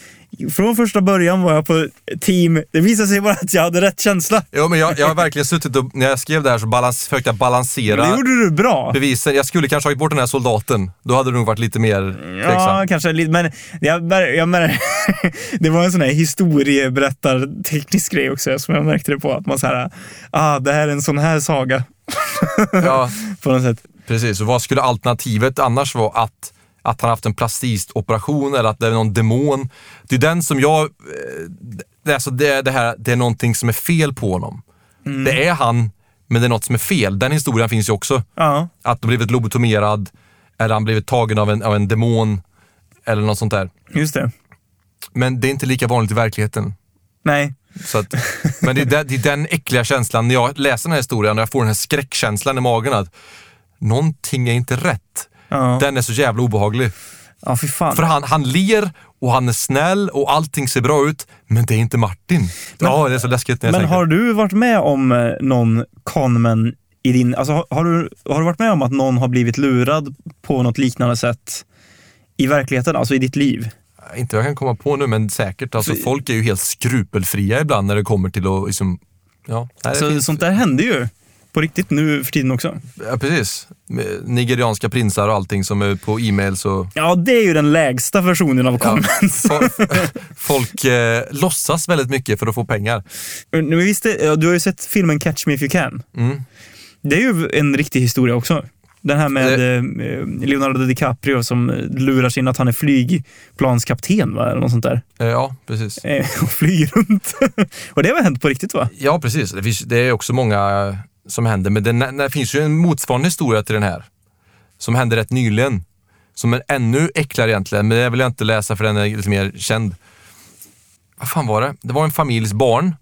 Speaker 1: från första början var jag på team, det visade sig bara att jag hade rätt känsla.
Speaker 2: Jo, men jag, jag har verkligen suttit och, när jag skrev det här så balans, försökte jag balansera
Speaker 1: Det gjorde du bra.
Speaker 2: bevisen. Jag skulle kanske ha tagit bort den här soldaten. Då hade det nog varit lite mer
Speaker 1: Ja,
Speaker 2: tveksam.
Speaker 1: kanske lite, men jag, jag mär, [LAUGHS] det var en sån här historieberättarteknisk grej också som jag märkte det på. Att man så här, ah, det här är en sån här saga
Speaker 2: Ja, [LAUGHS]
Speaker 1: på något sätt.
Speaker 2: precis. Och vad skulle alternativet annars vara? Att, att han haft en plastisk operation eller att det är någon demon. Det är den som jag... eh, Det alltså det, det, här, det är någonting som är fel på honom.
Speaker 1: Mm.
Speaker 2: Det är han, men det är något som är fel. Den historien finns ju också.
Speaker 1: Ja,
Speaker 2: Att han blivit lobotomerad eller han blivit tagen av en, av en demon eller något sånt där.
Speaker 1: just det.
Speaker 2: Men det är inte lika vanligt i verkligheten.
Speaker 1: Nej,
Speaker 2: Så att, men det är, den- det är den äckliga känslan när jag läser den här historien och jag får den här skräckkänslan i magen att någonting är inte rätt.
Speaker 1: ja,
Speaker 2: Den är så jävla obehaglig.
Speaker 1: ja fy fan.
Speaker 2: För han, han ler och han är snäll och allting ser bra ut, men det är inte Martin. ja, det är så läskigt när jag
Speaker 1: Men
Speaker 2: tänker.
Speaker 1: har du varit med om eh, någon conman i din, alltså har, har, du, har du varit med om att någon har blivit lurad på något liknande sätt i verkligheten, alltså i ditt liv?
Speaker 2: Inte jag kan komma på nu, men säkert. Alltså, folk är ju helt skrupelfria ibland när det kommer till att liksom, ja, nej, det
Speaker 1: Så,
Speaker 2: finns-
Speaker 1: Sånt där händer ju på riktigt nu för tiden också.
Speaker 2: ja, precis. Nigerianska prinsar och allting som är på e-mail så
Speaker 1: Ja, det är ju den lägsta versionen av comments.
Speaker 2: Fo- [LAUGHS] Folk eh, låtsas väldigt mycket för att få pengar.
Speaker 1: Visste, ja, du har ju sett filmen Catch Me If You Can.
Speaker 2: Mm.
Speaker 1: Det är ju en riktig historia också. Den här med
Speaker 2: Det-
Speaker 1: eh, Leonardo DiCaprio som lurar sig in att han är flygplanskapten va? eller något sånt där.
Speaker 2: Eh, Ja, precis.
Speaker 1: Eh, [LAUGHS] Och flyger runt. [LAUGHS] och det har hänt på riktigt va?
Speaker 2: Ja, precis. Det, finns, det är också många som händer, men det, det finns ju en motsvarande historia till den här. Som hände rätt nyligen. Som är ännu äckligare egentligen, men det vill jag inte läsa för den är lite mer känd. Vad fan var det? Det var en familjs barn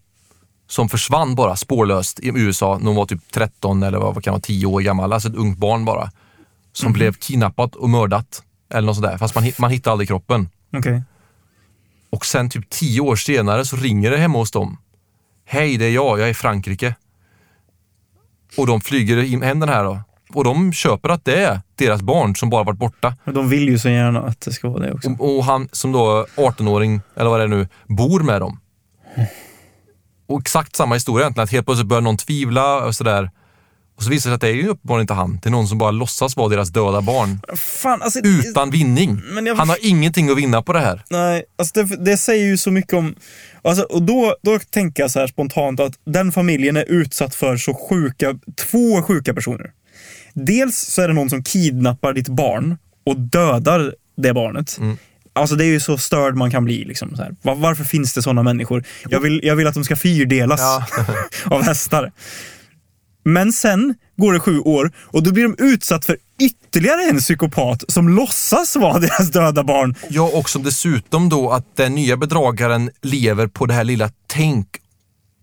Speaker 2: som försvann bara spårlöst i USA när hon var typ 13 eller vad vad kan vara 10 år gammal. Alltså ett ungt barn bara. Som blev kidnappat och mördat. Eller något sådär. Fast man, man hittade aldrig kroppen.
Speaker 1: Okej.
Speaker 2: Och sen typ tio år senare så ringer det hemma hos dem. Hej, det är jag. Jag är i Frankrike. Och de flyger hem den här då. Och de köper att det är deras barn som bara varit borta.
Speaker 1: Men De vill ju så gärna att det ska vara det också.
Speaker 2: Och, och han som då 18-åring, eller vad det är nu, bor med dem. Och exakt samma historia egentligen, att helt plötsligt börjar någon tvivla och sådär. Och så visar det sig att det är ju uppenbarligen inte han. Det är någon som bara låtsas vara deras döda barn.
Speaker 1: Fan, alltså,
Speaker 2: Utan vinning.
Speaker 1: Jag-
Speaker 2: Han har ingenting att vinna på det här.
Speaker 1: Nej, alltså det, det säger ju så mycket om... Alltså, och då, då tänker jag så här spontant att den familjen är utsatt för så sjuka, två sjuka personer. Dels så är det någon som kidnappar ditt barn och dödar det barnet. Alltså det är ju så störd man kan bli. Liksom, så här. Var, varför finns det sådana människor? Jag vill, jag vill att de ska fyrdelas
Speaker 2: Ja. [LAUGHS]
Speaker 1: av hästar. Men sen går det sju år och då blir de utsatt för ytterligare en psykopat som låtsas vara [LAUGHS] deras döda barn.
Speaker 2: Ja, och som dessutom då att den nya bedragaren lever på det här lilla tänk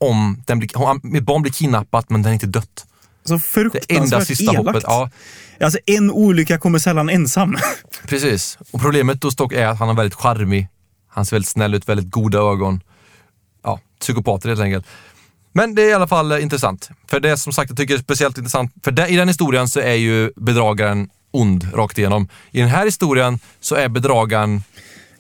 Speaker 2: om den blir, om barn blir kidnappat men den är inte dött.
Speaker 1: Så
Speaker 2: Det
Speaker 1: fruktansvärt
Speaker 2: enda sista
Speaker 1: elakt.
Speaker 2: hoppet. Ja,
Speaker 1: Alltså en olycka kommer sällan ensam. [LAUGHS]
Speaker 2: precis. Och problemet hos dock är att han är väldigt charmig. Han ser väldigt snäll ut, väldigt goda ögon. Ja, psykopater helt enkelt. Men det är i alla fall eh, intressant. För det som sagt jag tycker är speciellt intressant, för det, i den historien så är ju bedragaren ond rakt igenom. I den här historien så är bedragaren,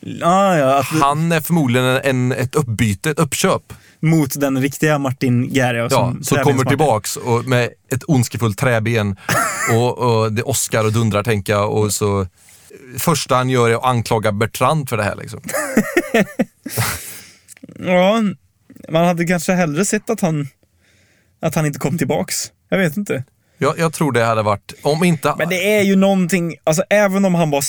Speaker 1: Ja, ja, att,
Speaker 2: han är förmodligen en, ett uppbyte, ett uppköp.
Speaker 1: Mot den riktiga Martin Gerja.
Speaker 2: Ja,
Speaker 1: som
Speaker 2: kommer tillbaks och med ett ondskefullt träben [LAUGHS] och, och det åskar och dundrar tänker jag. Och så, första han gör är att anklaga Bertrand för det här. Liksom. [LAUGHS]
Speaker 1: Ja, man hade kanske hellre sett att han, att han inte kom tillbaks. Jag vet inte.
Speaker 2: Jag, jag tror det hade varit, om inte...
Speaker 1: Men det är ju någonting, alltså även om han var,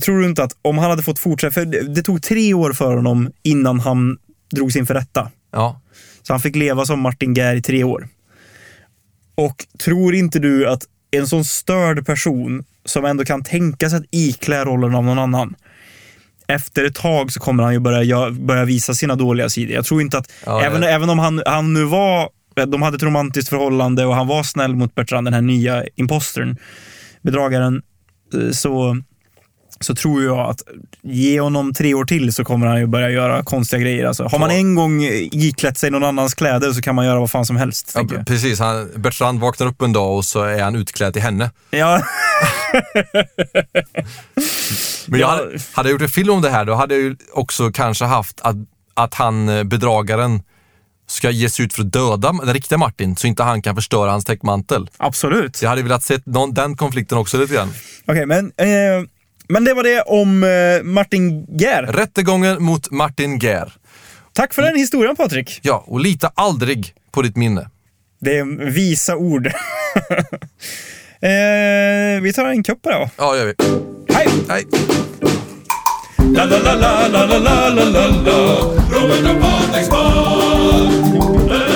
Speaker 1: tror du inte att om han hade fått fortsätta, för det, det tog tre år för honom innan han drogs inför rätta.
Speaker 2: Ja,
Speaker 1: Så han fick leva som Martin Gär i tre år. Och tror inte du att en sån störd person som ändå kan tänka sig att iklä rollen av någon annan. Efter ett tag så kommer han ju börja, börja visa sina dåliga sidor. Jag tror inte att,
Speaker 2: Ja,
Speaker 1: även, även om han, han nu var, de hade ett romantiskt förhållande och han var snäll mot Bertrand, den här nya impostern, bedragaren, eh, så så tror jag att ge honom tre år till så kommer han ju börja göra konstiga grejer. Alltså, har man en gång iklätt sig någon annans kläder så kan man göra vad fan som helst.
Speaker 2: Ja, precis, han, Bertrand vaknar upp en dag och så är han utklädd till henne.
Speaker 1: Ja, [LAUGHS]
Speaker 2: Men jag
Speaker 1: Ja.
Speaker 2: hade, hade jag gjort en film om det här, då hade jag ju också kanske haft att, att han, eh, bedragaren, ska ge sig ut för att döda den riktiga Martin så inte han kan förstöra hans täckmantel.
Speaker 1: absolut.
Speaker 2: Jag hade velat se någon, den konflikten också lite grann.
Speaker 1: Okej, men, eh, men det var det om eh, Martin Gär.
Speaker 2: Rättegången mot Martin Gär.
Speaker 1: Tack för den historien Patrik.
Speaker 2: Ja, och lita aldrig på ditt minne.
Speaker 1: Det är visa ord. [LAUGHS] eh, vi tar en kupp på det då.
Speaker 2: Ja, det gör vi.
Speaker 1: Hej!
Speaker 2: Hej!
Speaker 1: La, la, la, la, la, la, la, la, la, la.
Speaker 4: Robert och Patriks podd!